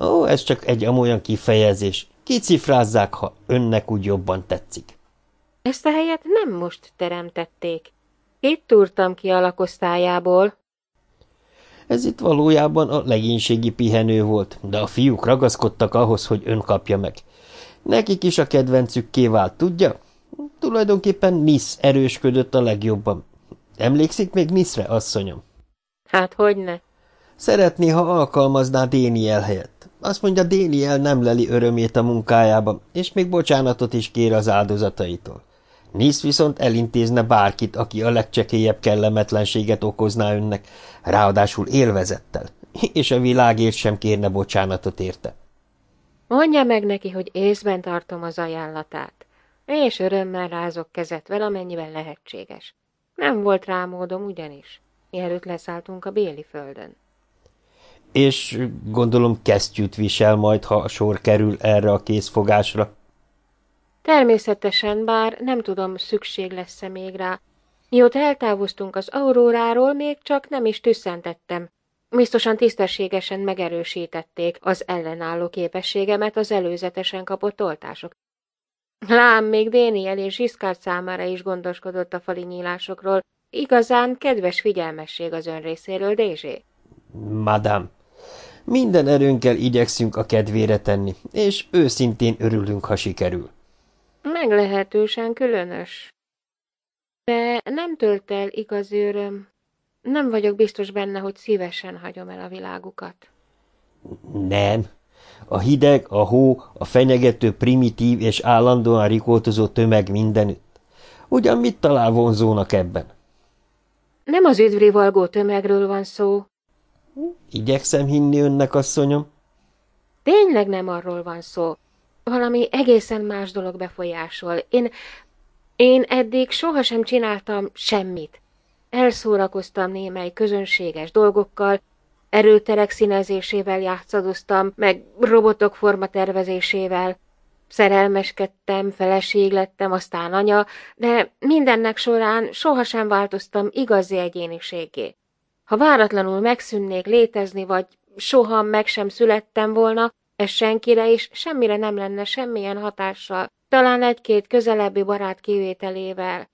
Ó, ez csak egy amolyan kifejezés. Kicifrázzák, ha önnek úgy jobban tetszik. Ezt a helyet nem most teremtették. Itt túrtam ki a lakosztályából. Ez itt valójában a legénységi pihenő volt, de a fiúk ragaszkodtak ahhoz, hogy ön kapja meg. Nekik is a kedvencük kivált, tudja? Tulajdonképpen Nisz erősködött a legjobban. Emlékszik még Niszre, asszonyom? Hát hogyne. Szeretné, ha alkalmazná Déniel helyett. Azt mondja, Déniel nem leli örömét a munkájába, és még bocsánatot is kér az áldozataitól. Nisz viszont elintézne bárkit, aki a legcsekélyebb kellemetlenséget okozná önnek, ráadásul élvezettel, és a világért sem kérne bocsánatot érte. Mondja meg neki, hogy észben tartom az ajánlatát, és örömmel rázok kezet vele, amennyiben lehetséges. Nem volt rá módom ugyanis, mielőtt leszálltunk a Béli földön. És gondolom kesztyűt visel majd, ha a sor kerül erre a készfogásra. Természetesen, bár nem tudom, szükség lesz-e még rá. Mióta eltávoztunk az auróráról, még csak nem is tüsszentettem. Biztosan tisztességesen megerősítették az ellenálló képességemet az előzetesen kapott oltások. Lám, még Déniel és Zsiszkárt számára is gondoskodott a fali nyílásokról. Igazán kedves figyelmesség az ön részéről, Dézsé. Madame, minden erőnkkel igyekszünk a kedvére tenni, és őszintén örülünk, ha sikerül. Meglehetősen különös. De nem tölt el igazi öröm. Nem vagyok biztos benne, hogy szívesen hagyom el a világukat. Nem. A hideg, a hó, a fenyegető primitív és állandóan rikoltozó tömeg mindenütt. Ugyan mit talál vonzónak ebben? Nem az üdvrivalgó tömegről van szó. Igyekszem hinni önnek, asszonyom. Tényleg nem arról van szó. Valami egészen más dolog befolyásol. Én, én eddig sohasem csináltam semmit. Elszórakoztam némely közönséges dolgokkal, erőterek színezésével játszadoztam, meg robotok formatervezésével. Szerelmeskedtem, feleség lettem, aztán anya, de mindennek során sohasem változtam igazi egyéniségé. Ha váratlanul megszűnnék létezni, vagy soha meg sem születtem volna, ez senkire és semmire nem lenne semmilyen hatással, talán egy-két közelebbi barát kivételével.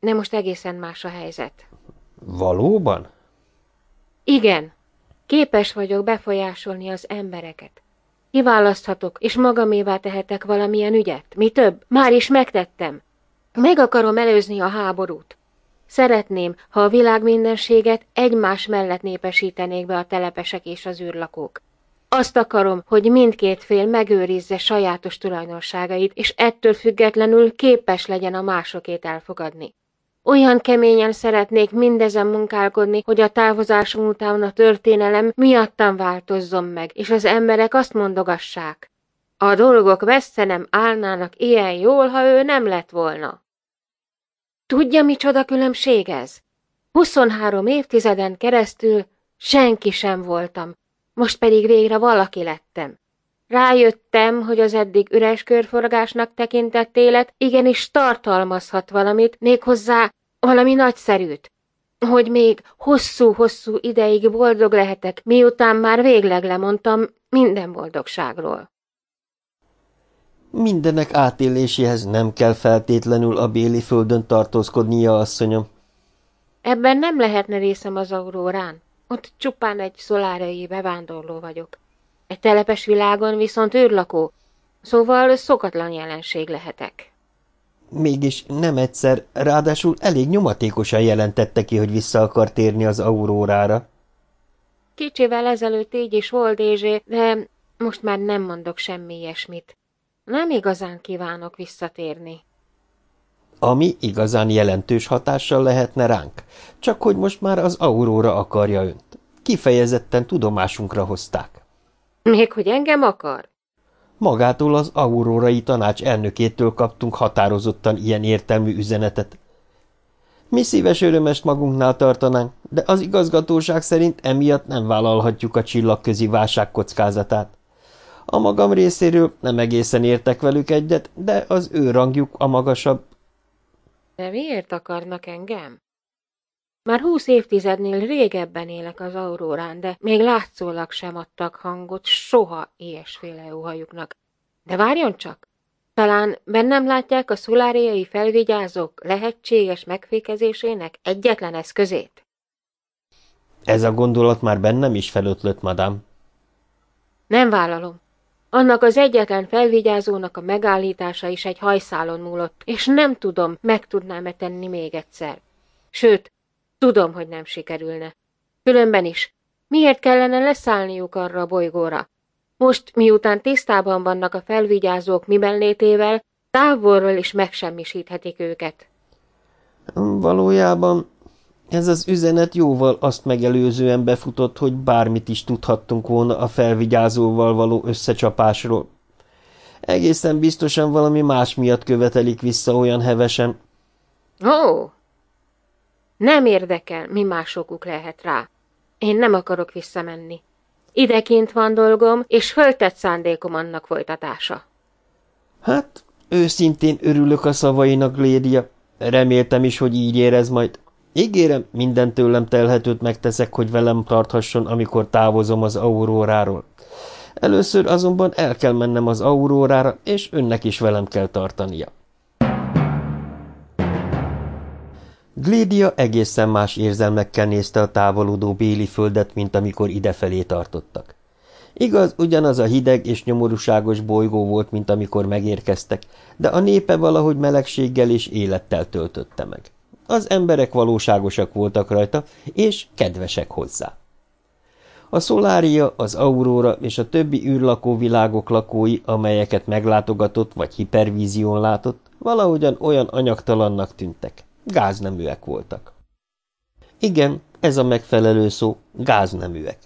De most egészen más a helyzet. Valóban? Igen. Képes vagyok befolyásolni az embereket. Kiválaszthatok, és magamévá tehetek valamilyen ügyet. Mi több, már is megtettem. Meg akarom előzni a háborút. Szeretném, ha a világ mindenséget egymás mellett népesítenék be a telepesek és az űrlakók. Azt akarom, hogy mindkét fél megőrizze sajátos tulajdonságait, és ettől függetlenül képes legyen a másokét elfogadni. Olyan keményen szeretnék mindezen munkálkodni, hogy a távozásom után a történelem miattam változzon meg, és az emberek azt mondogassák. A dolgok vesztenem állnának ilyen jól, ha ő nem lett volna. Tudja, micsoda különbség ez? 23 évtizeden keresztül senki sem voltam, most pedig végre valaki lettem. Rájöttem, hogy az eddig üres körforgásnak tekintett élet igenis tartalmazhat valamit, méghozzá valami nagyszerűt. Hogy még hosszú-hosszú ideig boldog lehetek, miután már végleg lemondtam minden boldogságról. Mindenek átéléséhez nem kell feltétlenül a béli földön tartózkodnia, asszonyom. Ebben nem lehetne részem az aurórán. Ott csupán egy szolárai bevándorló vagyok. Egy telepes világon viszont űrlakó. Szóval szokatlan jelenség lehetek. Mégis nem egyszer, ráadásul elég nyomatékosan jelentette ki, hogy vissza akar térni az aurórára. Kicsivel ezelőtt így is volt, Dézsé, de most már nem mondok semmi ilyesmit. Nem igazán kívánok visszatérni. Ami igazán jelentős hatással lehetne ránk, csak hogy most már az auróra akarja önt. Kifejezetten tudomásunkra hozták. Még hogy engem akar? Magától az aurórai tanács elnökétől kaptunk határozottan ilyen értelmű üzenetet. Mi szíves örömest magunknál tartanánk, de az igazgatóság szerint emiatt nem vállalhatjuk a csillagközi válság kockázatát. A magam részéről nem egészen értek velük egyet, de az ő rangjuk a magasabb. De miért akarnak engem? Már húsz évtizednél régebben élek az aurórán, de még látszólag sem adtak hangot soha ilyesféle óhajuknak. De várjon csak! Talán bennem látják a szoláriai felvigyázók lehetséges megfékezésének egyetlen eszközét? Ez a gondolat már bennem is felötlött, madám. Nem vállalom. Annak az egyetlen felvigyázónak a megállítása is egy hajszálon múlott, és nem tudom, meg tudnám-e tenni még egyszer. Sőt, tudom, hogy nem sikerülne. Különben is, miért kellene leszállniuk arra a bolygóra? Most, miután tisztában vannak a felvigyázók miben létével, távolról is megsemmisíthetik őket. Valójában ez az üzenet jóval azt megelőzően befutott, hogy bármit is tudhattunk volna a felvigyázóval való összecsapásról. Egészen biztosan valami más miatt követelik vissza olyan hevesen. Ó, nem érdekel, mi másokuk lehet rá. Én nem akarok visszamenni. Idekint van dolgom, és föltett szándékom annak folytatása. Hát, őszintén örülök a szavainak, Lédia. Reméltem is, hogy így érez majd. Ígérem, minden tőlem telhetőt megteszek, hogy velem tarthasson, amikor távozom az auróráról. Először azonban el kell mennem az aurórára, és önnek is velem kell tartania. Glédia egészen más érzelmekkel nézte a távolodó béli földet, mint amikor idefelé tartottak. Igaz, ugyanaz a hideg és nyomorúságos bolygó volt, mint amikor megérkeztek, de a népe valahogy melegséggel és élettel töltötte meg. Az emberek valóságosak voltak rajta, és kedvesek hozzá. A szolária, az aurora és a többi űrlakó világok lakói, amelyeket meglátogatott vagy hipervízión látott, valahogyan olyan anyagtalannak tűntek. Gázneműek voltak. Igen, ez a megfelelő szó, gázneműek.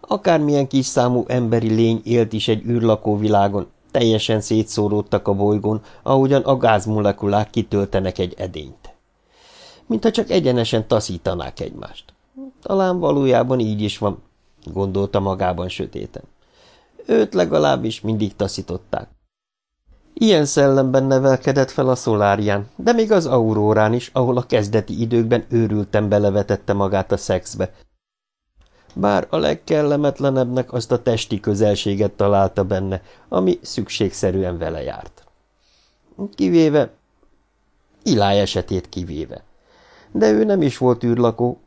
Akármilyen kis számú emberi lény élt is egy űrlakó világon, teljesen szétszóródtak a bolygón, ahogyan a gázmolekulák kitöltenek egy edényt mintha csak egyenesen taszítanák egymást. Talán valójában így is van, gondolta magában sötéten. Őt legalábbis mindig taszították. Ilyen szellemben nevelkedett fel a szolárián, de még az aurórán is, ahol a kezdeti időkben őrülten belevetette magát a szexbe. Bár a legkellemetlenebbnek azt a testi közelséget találta benne, ami szükségszerűen vele járt. Kivéve, Iláj esetét kivéve de ő nem is volt űrlakó.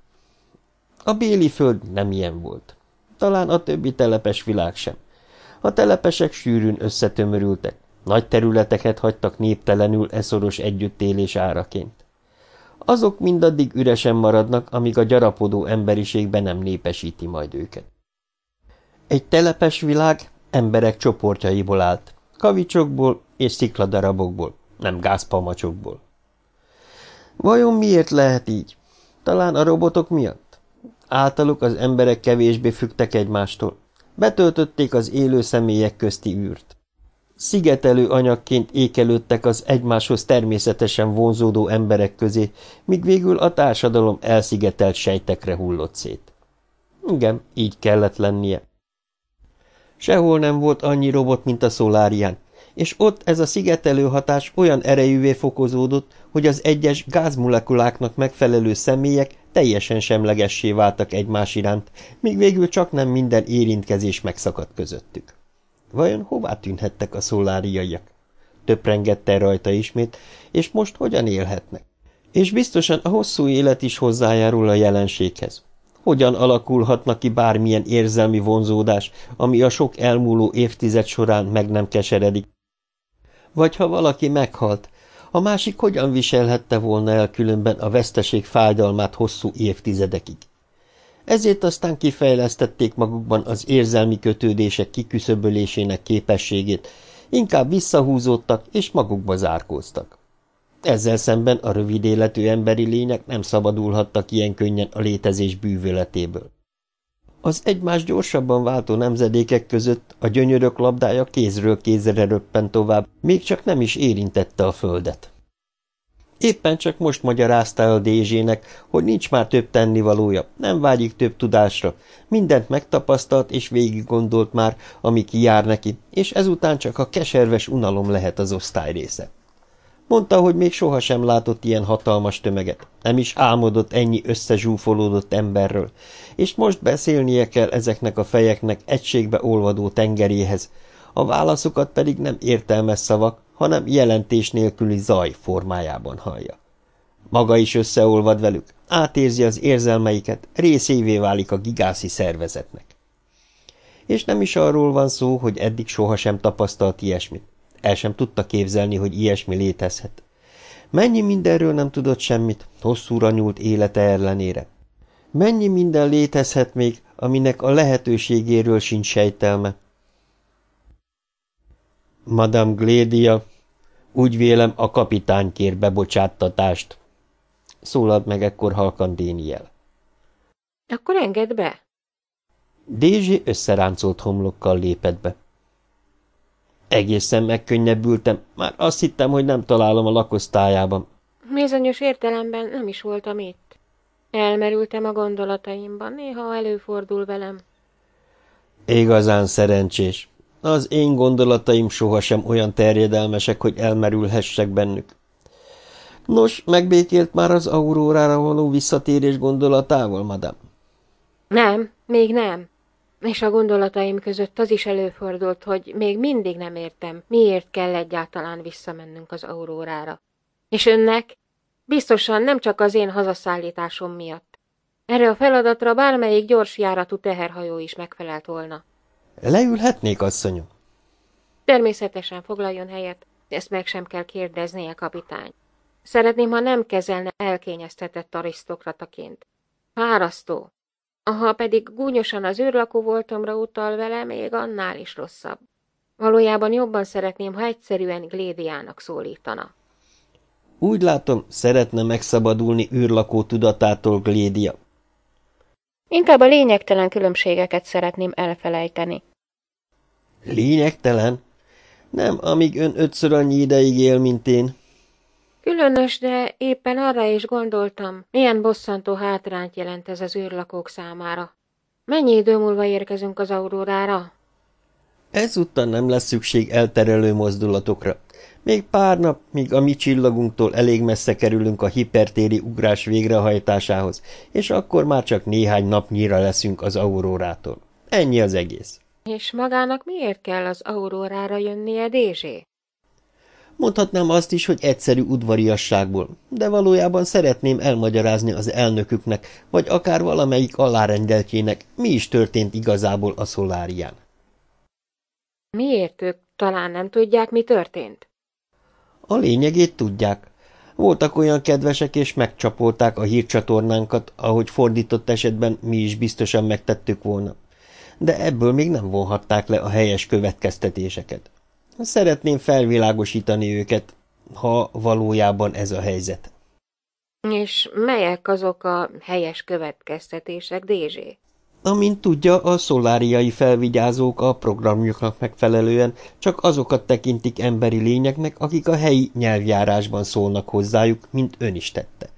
A béli föld nem ilyen volt. Talán a többi telepes világ sem. A telepesek sűrűn összetömörültek, nagy területeket hagytak néptelenül eszoros együttélés áraként. Azok mindaddig üresen maradnak, amíg a gyarapodó emberiségbe nem népesíti majd őket. Egy telepes világ emberek csoportjaiból állt, kavicsokból és szikladarabokból, nem gázpamacsokból. Vajon miért lehet így? Talán a robotok miatt? Általuk az emberek kevésbé fügtek egymástól. Betöltötték az élő személyek közti űrt. Szigetelő anyagként ékelődtek az egymáshoz természetesen vonzódó emberek közé, míg végül a társadalom elszigetelt sejtekre hullott szét. Igen, így kellett lennie. Sehol nem volt annyi robot, mint a szolárián, és ott ez a szigetelő hatás olyan erejűvé fokozódott, hogy az egyes gázmolekuláknak megfelelő személyek teljesen semlegessé váltak egymás iránt, míg végül csak nem minden érintkezés megszakadt közöttük. Vajon hová tűnhettek a szoláriaiak? Töprengette rajta ismét, és most hogyan élhetnek? És biztosan a hosszú élet is hozzájárul a jelenséghez. hogyan alakulhatna ki bármilyen érzelmi vonzódás, ami a sok elmúló évtized során meg nem keseredik. Vagy ha valaki meghalt, a másik hogyan viselhette volna el különben a veszteség fájdalmát hosszú évtizedekig? Ezért aztán kifejlesztették magukban az érzelmi kötődések kiküszöbölésének képességét, inkább visszahúzódtak és magukba zárkóztak. Ezzel szemben a rövid életű emberi lények nem szabadulhattak ilyen könnyen a létezés bűvöletéből. Az egymás gyorsabban váltó nemzedékek között a gyönyörök labdája kézről kézre röppen tovább, még csak nem is érintette a földet. Éppen csak most magyarázta el Dézsének, hogy nincs már több tennivalója, nem vágyik több tudásra, mindent megtapasztalt és végig gondolt már, ami kijár neki, és ezután csak a keserves unalom lehet az osztály része. Mondta, hogy még sohasem látott ilyen hatalmas tömeget, nem is álmodott ennyi összezsúfolódott emberről, és most beszélnie kell ezeknek a fejeknek egységbe olvadó tengeréhez, a válaszokat pedig nem értelmes szavak, hanem jelentés nélküli zaj formájában hallja. Maga is összeolvad velük, átérzi az érzelmeiket, részévé válik a gigászi szervezetnek. És nem is arról van szó, hogy eddig sohasem tapasztalt ilyesmit. El sem tudta képzelni, hogy ilyesmi létezhet. Mennyi mindenről nem tudott semmit, hosszúra nyúlt élete ellenére. Mennyi minden létezhet még, aminek a lehetőségéről sincs sejtelme. Madame Glédia, úgy vélem, a kapitány kér bebocsáttatást. Szólalt meg ekkor halkan Déniel. Akkor engedd be. Dézsi összeráncolt homlokkal lépett be. Egészen megkönnyebbültem, már azt hittem, hogy nem találom a lakosztályában. Bizonyos értelemben nem is voltam itt. Elmerültem a gondolataimban, néha előfordul velem. Igazán szerencsés. Az én gondolataim sohasem olyan terjedelmesek, hogy elmerülhessek bennük. Nos, megbékélt már az aurórára való visszatérés gondolatával, madam? Nem, még nem. És a gondolataim között az is előfordult, hogy még mindig nem értem, miért kell egyáltalán visszamennünk az aurórára. És önnek? Biztosan nem csak az én hazaszállításom miatt. Erre a feladatra bármelyik gyors járatú teherhajó is megfelelt volna. Leülhetnék, asszonyom? Természetesen foglaljon helyet, ezt meg sem kell kérdeznie, kapitány. Szeretném, ha nem kezelne elkényeztetett arisztokrataként. Fárasztó. Ha pedig gúnyosan az űrlakó voltomra utal vele, még annál is rosszabb. Valójában jobban szeretném, ha egyszerűen Glédiának szólítana. Úgy látom, szeretne megszabadulni űrlakó tudatától Glédia. Inkább a lényegtelen különbségeket szeretném elfelejteni. Lényegtelen? Nem, amíg ön ötször annyi ideig él, mint én. Különös, de éppen arra is gondoltam, milyen bosszantó hátrányt jelent ez az űrlakók számára. Mennyi idő múlva érkezünk az aurórára? Ezúttal nem lesz szükség elterelő mozdulatokra. Még pár nap, míg a mi csillagunktól elég messze kerülünk a hipertéri ugrás végrehajtásához, és akkor már csak néhány napnyira leszünk az aurórától. Ennyi az egész. És magának miért kell az aurórára jönnie, Dézsé? Mondhatnám azt is, hogy egyszerű udvariasságból, de valójában szeretném elmagyarázni az elnöküknek, vagy akár valamelyik alárendeltjének, mi is történt igazából a szolárián. Miért ők talán nem tudják, mi történt? A lényegét tudják. Voltak olyan kedvesek, és megcsapolták a hírcsatornánkat, ahogy fordított esetben mi is biztosan megtettük volna. De ebből még nem vonhatták le a helyes következtetéseket. Szeretném felvilágosítani őket, ha valójában ez a helyzet. És melyek azok a helyes következtetések, Dézsé? Amint tudja, a szoláriai felvigyázók a programjuknak megfelelően csak azokat tekintik emberi lényeknek, akik a helyi nyelvjárásban szólnak hozzájuk, mint ön is tette.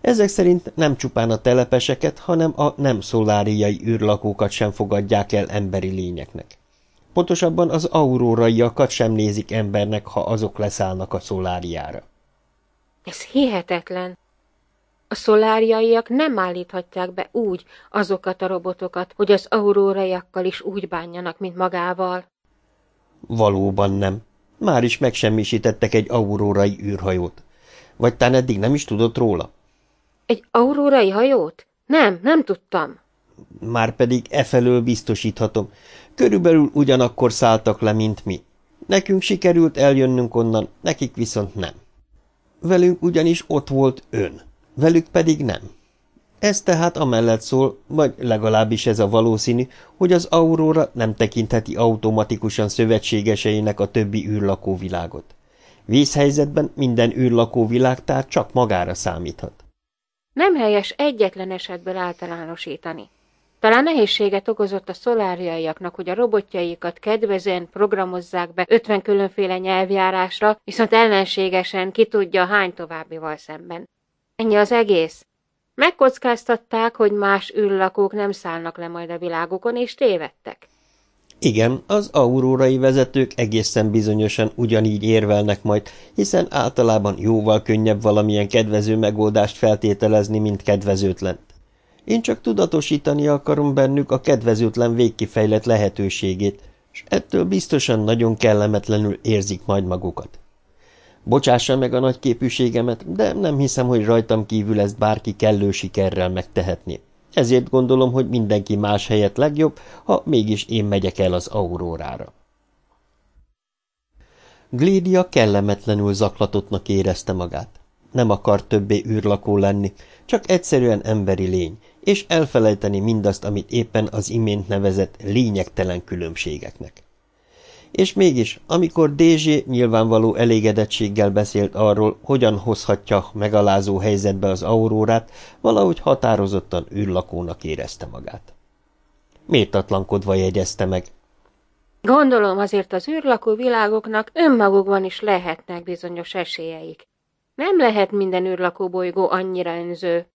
Ezek szerint nem csupán a telepeseket, hanem a nem szoláriai űrlakókat sem fogadják el emberi lényeknek. Pontosabban az auróraiakat sem nézik embernek, ha azok leszállnak a szoláriára. Ez hihetetlen. A szoláriaiak nem állíthatják be úgy azokat a robotokat, hogy az auróraiakkal is úgy bánjanak, mint magával. Valóban nem. Már is megsemmisítettek egy aurórai űrhajót. Vagy tán eddig nem is tudott róla? Egy aurórai hajót? Nem, nem tudtam. Márpedig efelől biztosíthatom, körülbelül ugyanakkor szálltak le, mint mi. Nekünk sikerült eljönnünk onnan, nekik viszont nem. Velünk ugyanis ott volt ön, velük pedig nem. Ez tehát amellett szól, vagy legalábbis ez a valószínű, hogy az Aurora nem tekintheti automatikusan szövetségeseinek a többi űrlakó világot. Vészhelyzetben minden űrlakó világtár csak magára számíthat. Nem helyes egyetlen esetből általánosítani. Talán nehézséget okozott a szoláriaiaknak, hogy a robotjaikat kedvezően programozzák be 50 különféle nyelvjárásra, viszont ellenségesen ki tudja hány továbbival szemben. Ennyi az egész. Megkockáztatták, hogy más űrlakók nem szállnak le majd a világukon, és tévedtek. Igen, az aurórai vezetők egészen bizonyosan ugyanígy érvelnek majd, hiszen általában jóval könnyebb valamilyen kedvező megoldást feltételezni, mint kedvezőtlen. Én csak tudatosítani akarom bennük a kedvezőtlen végkifejlett lehetőségét, és ettől biztosan nagyon kellemetlenül érzik majd magukat. Bocsássa meg a nagy képűségemet, de nem hiszem, hogy rajtam kívül ezt bárki kellő sikerrel megtehetné. Ezért gondolom, hogy mindenki más helyett legjobb, ha mégis én megyek el az aurórára. Glédia kellemetlenül zaklatottnak érezte magát. Nem akart többé űrlakó lenni, csak egyszerűen emberi lény, és elfelejteni mindazt, amit éppen az imént nevezett lényegtelen különbségeknek. És mégis, amikor Dézsé nyilvánvaló elégedettséggel beszélt arról, hogyan hozhatja megalázó helyzetbe az aurórát, valahogy határozottan űrlakónak érezte magát. Mértatlankodva jegyezte meg. Gondolom azért az űrlakó világoknak önmagukban is lehetnek bizonyos esélyeik. Nem lehet minden űrlakó bolygó annyira önző.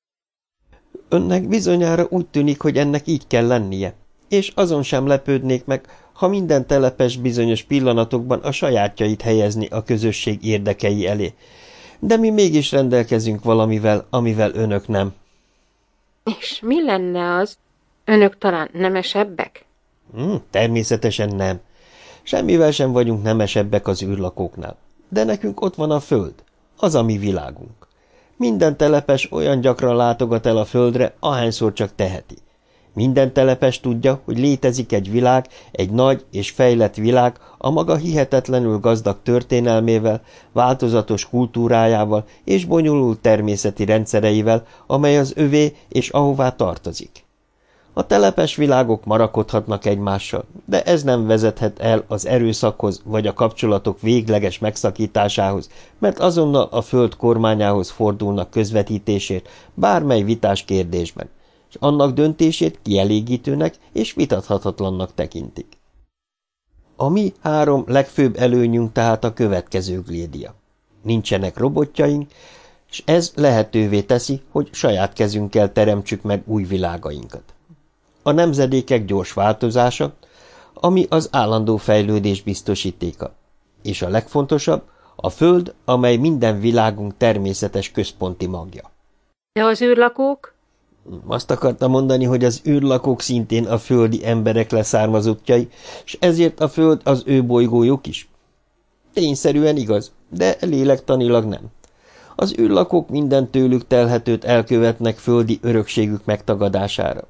Önnek bizonyára úgy tűnik, hogy ennek így kell lennie, és azon sem lepődnék meg, ha minden telepes bizonyos pillanatokban a sajátjait helyezni a közösség érdekei elé. De mi mégis rendelkezünk valamivel, amivel önök nem. És mi lenne az? Önök talán nemesebbek? Hmm, természetesen nem. Semmivel sem vagyunk nemesebbek az űrlakóknál. De nekünk ott van a föld, az a mi világunk. Minden telepes olyan gyakran látogat el a földre, ahányszor csak teheti. Minden telepes tudja, hogy létezik egy világ, egy nagy és fejlett világ, a maga hihetetlenül gazdag történelmével, változatos kultúrájával és bonyolult természeti rendszereivel, amely az övé és ahová tartozik. A telepes világok marakodhatnak egymással, de ez nem vezethet el az erőszakhoz vagy a kapcsolatok végleges megszakításához, mert azonnal a föld kormányához fordulnak közvetítésért bármely vitás kérdésben, és annak döntését kielégítőnek és vitathatatlannak tekintik. A mi három legfőbb előnyünk tehát a következő glédia. Nincsenek robotjaink, és ez lehetővé teszi, hogy saját kezünkkel teremtsük meg új világainkat. A nemzedékek gyors változása, ami az állandó fejlődés biztosítéka, és a legfontosabb, a Föld, amely minden világunk természetes központi magja. De az űrlakók? Azt akarta mondani, hogy az űrlakók szintén a földi emberek leszármazottjai, és ezért a föld az ő bolygójuk is. Tényszerűen igaz, de lélektanilag nem. Az űrlakók minden tőlük telhetőt elkövetnek földi örökségük megtagadására.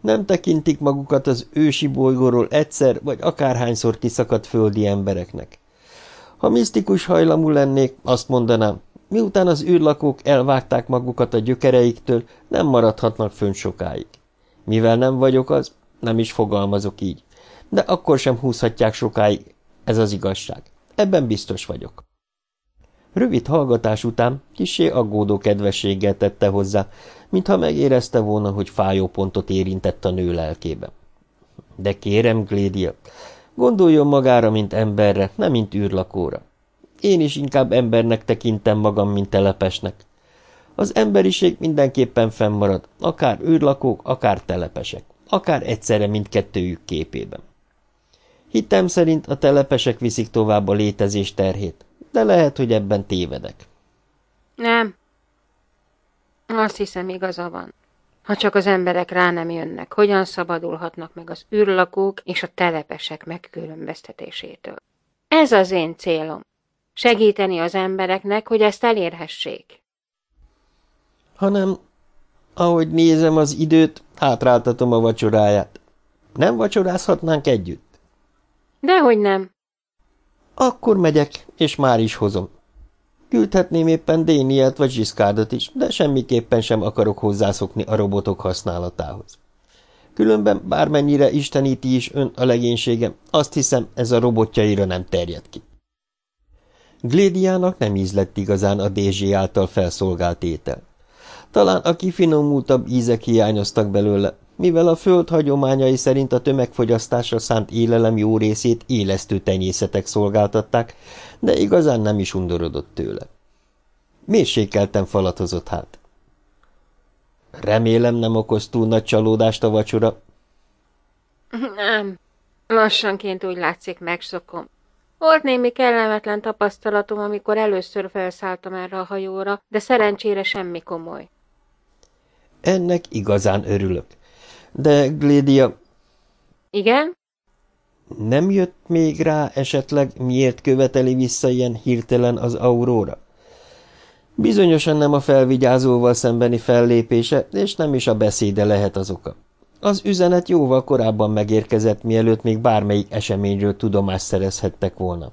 Nem tekintik magukat az ősi bolygóról egyszer vagy akárhányszor kiszakadt földi embereknek. Ha misztikus hajlamú lennék, azt mondanám, Miután az űrlakók elvágták magukat a gyökereiktől, nem maradhatnak fönn sokáig. Mivel nem vagyok az, nem is fogalmazok így. De akkor sem húzhatják sokáig. Ez az igazság. Ebben biztos vagyok. Rövid hallgatás után kisé aggódó kedvességgel tette hozzá, mintha megérezte volna, hogy fájó pontot érintett a nő lelkébe. De kérem, Glédia, gondoljon magára, mint emberre, nem mint űrlakóra. Én is inkább embernek tekintem magam, mint telepesnek. Az emberiség mindenképpen fennmarad, akár űrlakók, akár telepesek, akár egyszerre mindkettőjük képében. Hittem szerint a telepesek viszik tovább a létezés terhét, de lehet, hogy ebben tévedek. Nem. Azt hiszem, igaza van. Ha csak az emberek rá nem jönnek, hogyan szabadulhatnak meg az űrlakók és a telepesek megkülönböztetésétől. Ez az én célom segíteni az embereknek, hogy ezt elérhessék. Hanem Ahogy nézem az időt, hátráltatom a vacsoráját. Nem vacsorázhatnánk együtt? Dehogy nem. Akkor megyek, és már is hozom. Küldhetném éppen Dénielt vagy Zsiszkárdot is, de semmiképpen sem akarok hozzászokni a robotok használatához. Különben bármennyire isteníti is ön a legénységem, azt hiszem, ez a robotjaira nem terjed ki. Glédiának nem ízlett igazán a DZ által felszolgált étel. Talán a kifinomultabb ízek hiányoztak belőle, mivel a föld hagyományai szerint a tömegfogyasztásra szánt élelem jó részét élesztő tenyészetek szolgáltatták, de igazán nem is undorodott tőle. Mérsékelten falatozott hát. Remélem nem okoz túl nagy csalódást a vacsora. Nem. Lassanként úgy látszik megszokom. Volt némi kellemetlen tapasztalatom, amikor először felszálltam erre a hajóra, de szerencsére semmi komoly. Ennek igazán örülök. De, Glédia... Igen? Nem jött még rá esetleg, miért követeli vissza ilyen hirtelen az Aurora? Bizonyosan nem a felvigyázóval szembeni fellépése, és nem is a beszéde lehet az oka. Az üzenet jóval korábban megérkezett, mielőtt még bármelyik eseményről tudomást szerezhettek volna.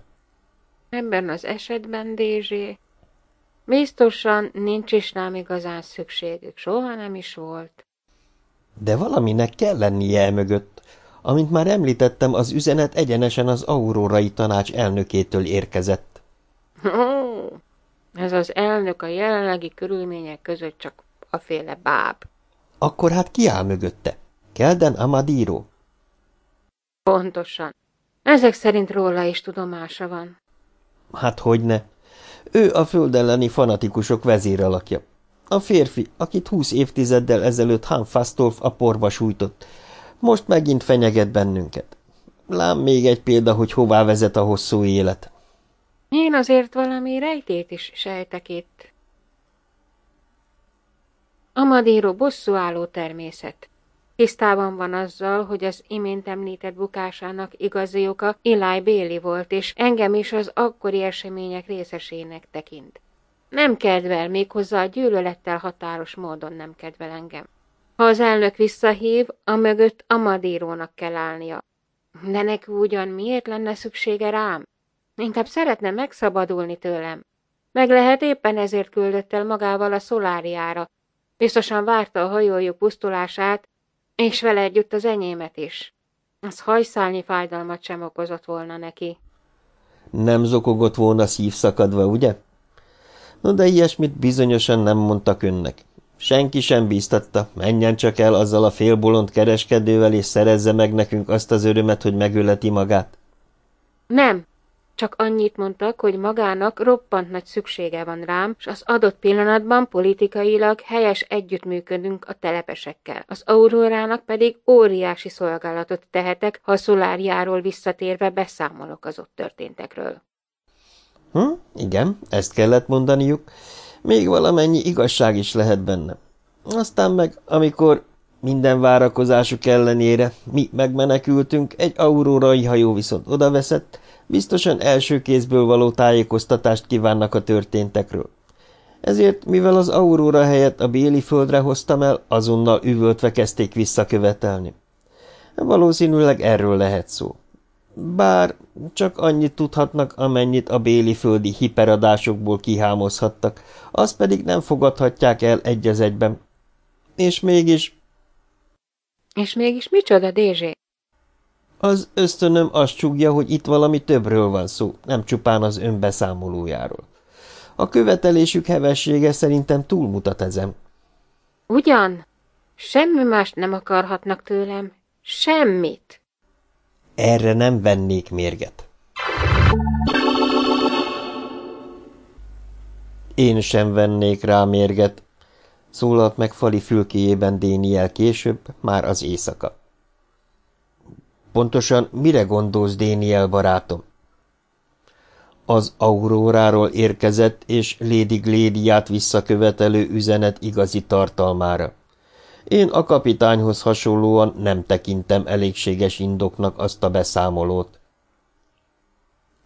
Ebben az esetben, Dézsé, biztosan nincs is rám igazán szükségük, soha nem is volt. De valaminek kell lennie el mögött. Amint már említettem, az üzenet egyenesen az Aurórai Tanács elnökétől érkezett. Ó, ez az elnök a jelenlegi körülmények között csak a féle báb. Akkor hát ki áll mögötte? Kelden Amadiro? Pontosan. Ezek szerint róla is tudomása van. Hát hogyne. Ő a föld elleni fanatikusok vezéralakja. A férfi, akit húsz évtizeddel ezelőtt Han Fastolf a porba sújtott. Most megint fenyeget bennünket. Lám még egy példa, hogy hová vezet a hosszú élet. Én azért valami rejtét is sejtek itt. Amadéro bosszúálló természet. Tisztában van azzal, hogy az imént említett bukásának igazi oka Eli Béli volt, és engem is az akkori események részesének tekint. Nem kedvel, méghozzá a gyűlölettel határos módon nem kedvel engem. Ha az elnök visszahív, a mögött Amadírónak kell állnia. De neki ugyan miért lenne szüksége rám? Inkább szeretne megszabadulni tőlem. Meg lehet éppen ezért küldött el magával a szoláriára. Biztosan várta a hajójuk pusztulását, és vele együtt az enyémet is. Az hajszálnyi fájdalmat sem okozott volna neki. Nem zokogott volna szívszakadva, ugye? No, de ilyesmit bizonyosan nem mondtak önnek. Senki sem bíztatta, menjen csak el azzal a félbolond kereskedővel, és szerezze meg nekünk azt az örömet, hogy megöleti magát. Nem, csak annyit mondtak, hogy magának roppant nagy szüksége van rám, és az adott pillanatban politikailag helyes együttműködünk a telepesekkel. Az aurórának pedig óriási szolgálatot tehetek, ha a szoláriáról visszatérve beszámolok az ott történtekről. Hm, igen, ezt kellett mondaniuk. Még valamennyi igazság is lehet benne. Aztán meg, amikor minden várakozásuk ellenére mi megmenekültünk, egy aurórai hajó viszont odaveszett, Biztosan első kézből való tájékoztatást kívánnak a történtekről. Ezért, mivel az Aurora helyett a Béli földre hoztam el, azonnal üvöltve kezdték visszakövetelni. Valószínűleg erről lehet szó. Bár csak annyit tudhatnak, amennyit a béli földi hiperadásokból kihámozhattak, azt pedig nem fogadhatják el egy az egyben. És mégis... És mégis micsoda, Dézsé? Az ösztönöm azt csúgja, hogy itt valami többről van szó, nem csupán az önbeszámolójáról. A követelésük hevessége szerintem túlmutat ezen. Ugyan? Semmi mást nem akarhatnak tőlem. Semmit. Erre nem vennék mérget. Én sem vennék rá mérget, szólalt meg fali fülkéjében Déniel később, már az éjszaka. Pontosan mire gondolsz, Déniel barátom? Az Auróráról érkezett és Lady Glédiát visszakövetelő üzenet igazi tartalmára. Én a kapitányhoz hasonlóan nem tekintem elégséges indoknak azt a beszámolót.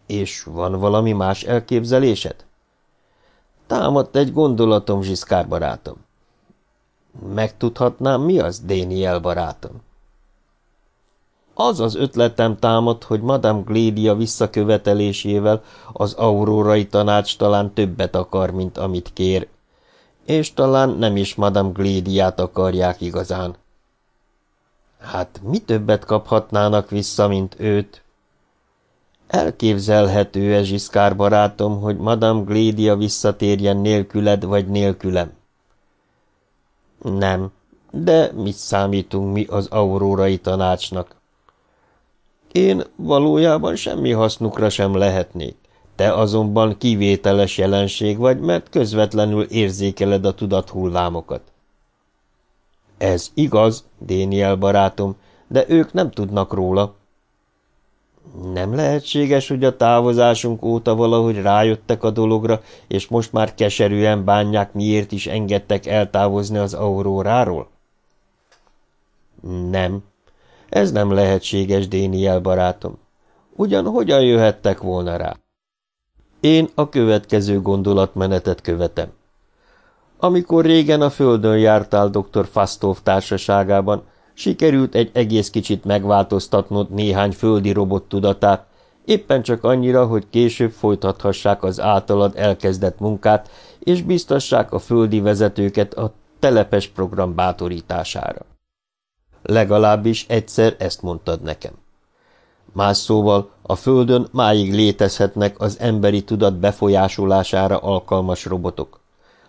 És van valami más elképzelésed? Támadt egy gondolatom, Zsiszkár barátom. Megtudhatnám, mi az, Déniel barátom? Az az ötletem támad, hogy Madame Glédia visszakövetelésével az aurórai tanács talán többet akar, mint amit kér, és talán nem is Madame Glédiát akarják igazán. Hát mi többet kaphatnának vissza, mint őt? Elképzelhető-e, Zsiszkár barátom, hogy Madame Glédia visszatérjen nélküled vagy nélkülem? Nem, de mit számítunk mi az aurórai tanácsnak? Én valójában semmi hasznukra sem lehetnék. Te azonban kivételes jelenség vagy, mert közvetlenül érzékeled a tudathullámokat. Ez igaz, Déniel barátom, de ők nem tudnak róla. Nem lehetséges, hogy a távozásunk óta valahogy rájöttek a dologra, és most már keserűen bánják, miért is engedtek eltávozni az auróráról? Nem. Ez nem lehetséges, Déniel barátom. Ugyan hogyan jöhettek volna rá? Én a következő gondolatmenetet követem. Amikor régen a földön jártál dr. Fastov társaságában, sikerült egy egész kicsit megváltoztatnod néhány földi robot tudatát, éppen csak annyira, hogy később folytathassák az általad elkezdett munkát, és biztassák a földi vezetőket a telepes program bátorítására. Legalábbis egyszer ezt mondtad nekem. Más szóval, a Földön máig létezhetnek az emberi tudat befolyásolására alkalmas robotok.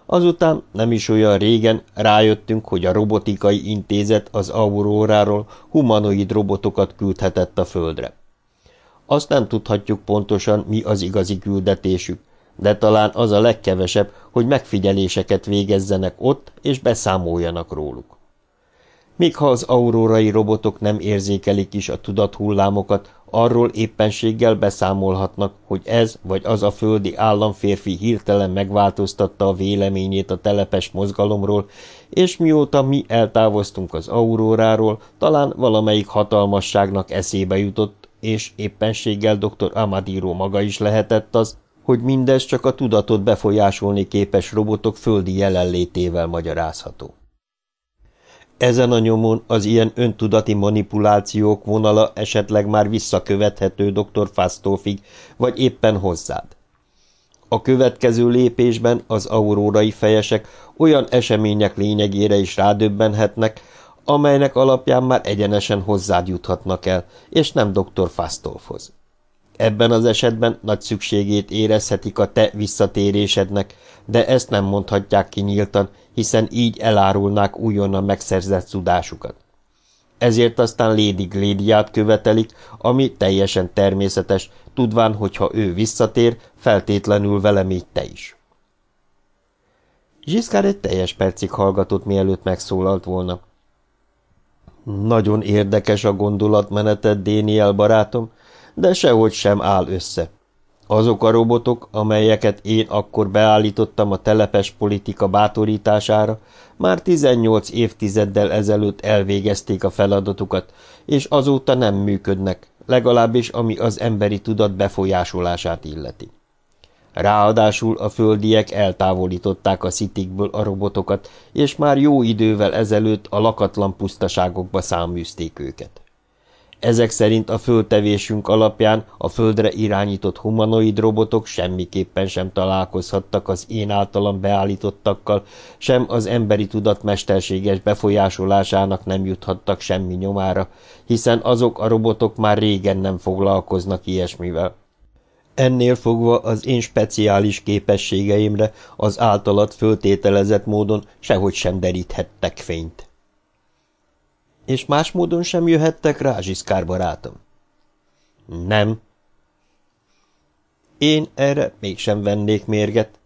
Azután nem is olyan régen rájöttünk, hogy a robotikai intézet az Auróráról humanoid robotokat küldhetett a Földre. Azt nem tudhatjuk pontosan, mi az igazi küldetésük, de talán az a legkevesebb, hogy megfigyeléseket végezzenek ott, és beszámoljanak róluk. Míg ha az aurórai robotok nem érzékelik is a tudathullámokat, arról éppenséggel beszámolhatnak, hogy ez vagy az a földi államférfi hirtelen megváltoztatta a véleményét a telepes mozgalomról, és mióta mi eltávoztunk az auróráról, talán valamelyik hatalmasságnak eszébe jutott, és éppenséggel dr. Amadiro maga is lehetett az, hogy mindez csak a tudatot befolyásolni képes robotok földi jelenlétével magyarázható. Ezen a nyomon az ilyen öntudati manipulációk vonala esetleg már visszakövethető dr. Fastófig, vagy éppen hozzád. A következő lépésben az aurórai fejesek olyan események lényegére is rádöbbenhetnek, amelynek alapján már egyenesen hozzád juthatnak el, és nem dr. Fastolfhoz. Ebben az esetben nagy szükségét érezhetik a te visszatérésednek, de ezt nem mondhatják ki nyíltan, hiszen így elárulnák újonnan megszerzett tudásukat. Ezért aztán Lady Glédiát követelik, ami teljesen természetes, tudván, hogyha ő visszatér, feltétlenül velem így te is. Zsiszkár egy teljes percig hallgatott, mielőtt megszólalt volna. Nagyon érdekes a gondolatmeneted, Déniel barátom, de sehogy sem áll össze. Azok a robotok, amelyeket én akkor beállítottam a telepes politika bátorítására, már 18 évtizeddel ezelőtt elvégezték a feladatukat, és azóta nem működnek, legalábbis ami az emberi tudat befolyásolását illeti. Ráadásul a földiek eltávolították a szitikből a robotokat, és már jó idővel ezelőtt a lakatlan pusztaságokba száműzték őket. Ezek szerint a földtevésünk alapján a földre irányított humanoid robotok semmiképpen sem találkozhattak az én általam beállítottakkal, sem az emberi tudat mesterséges befolyásolásának nem juthattak semmi nyomára, hiszen azok a robotok már régen nem foglalkoznak ilyesmivel. Ennél fogva az én speciális képességeimre az általat föltételezett módon sehogy sem deríthettek fényt. És más módon sem jöhettek rá, Zsiszkár barátom? Nem. Én erre mégsem vennék mérget.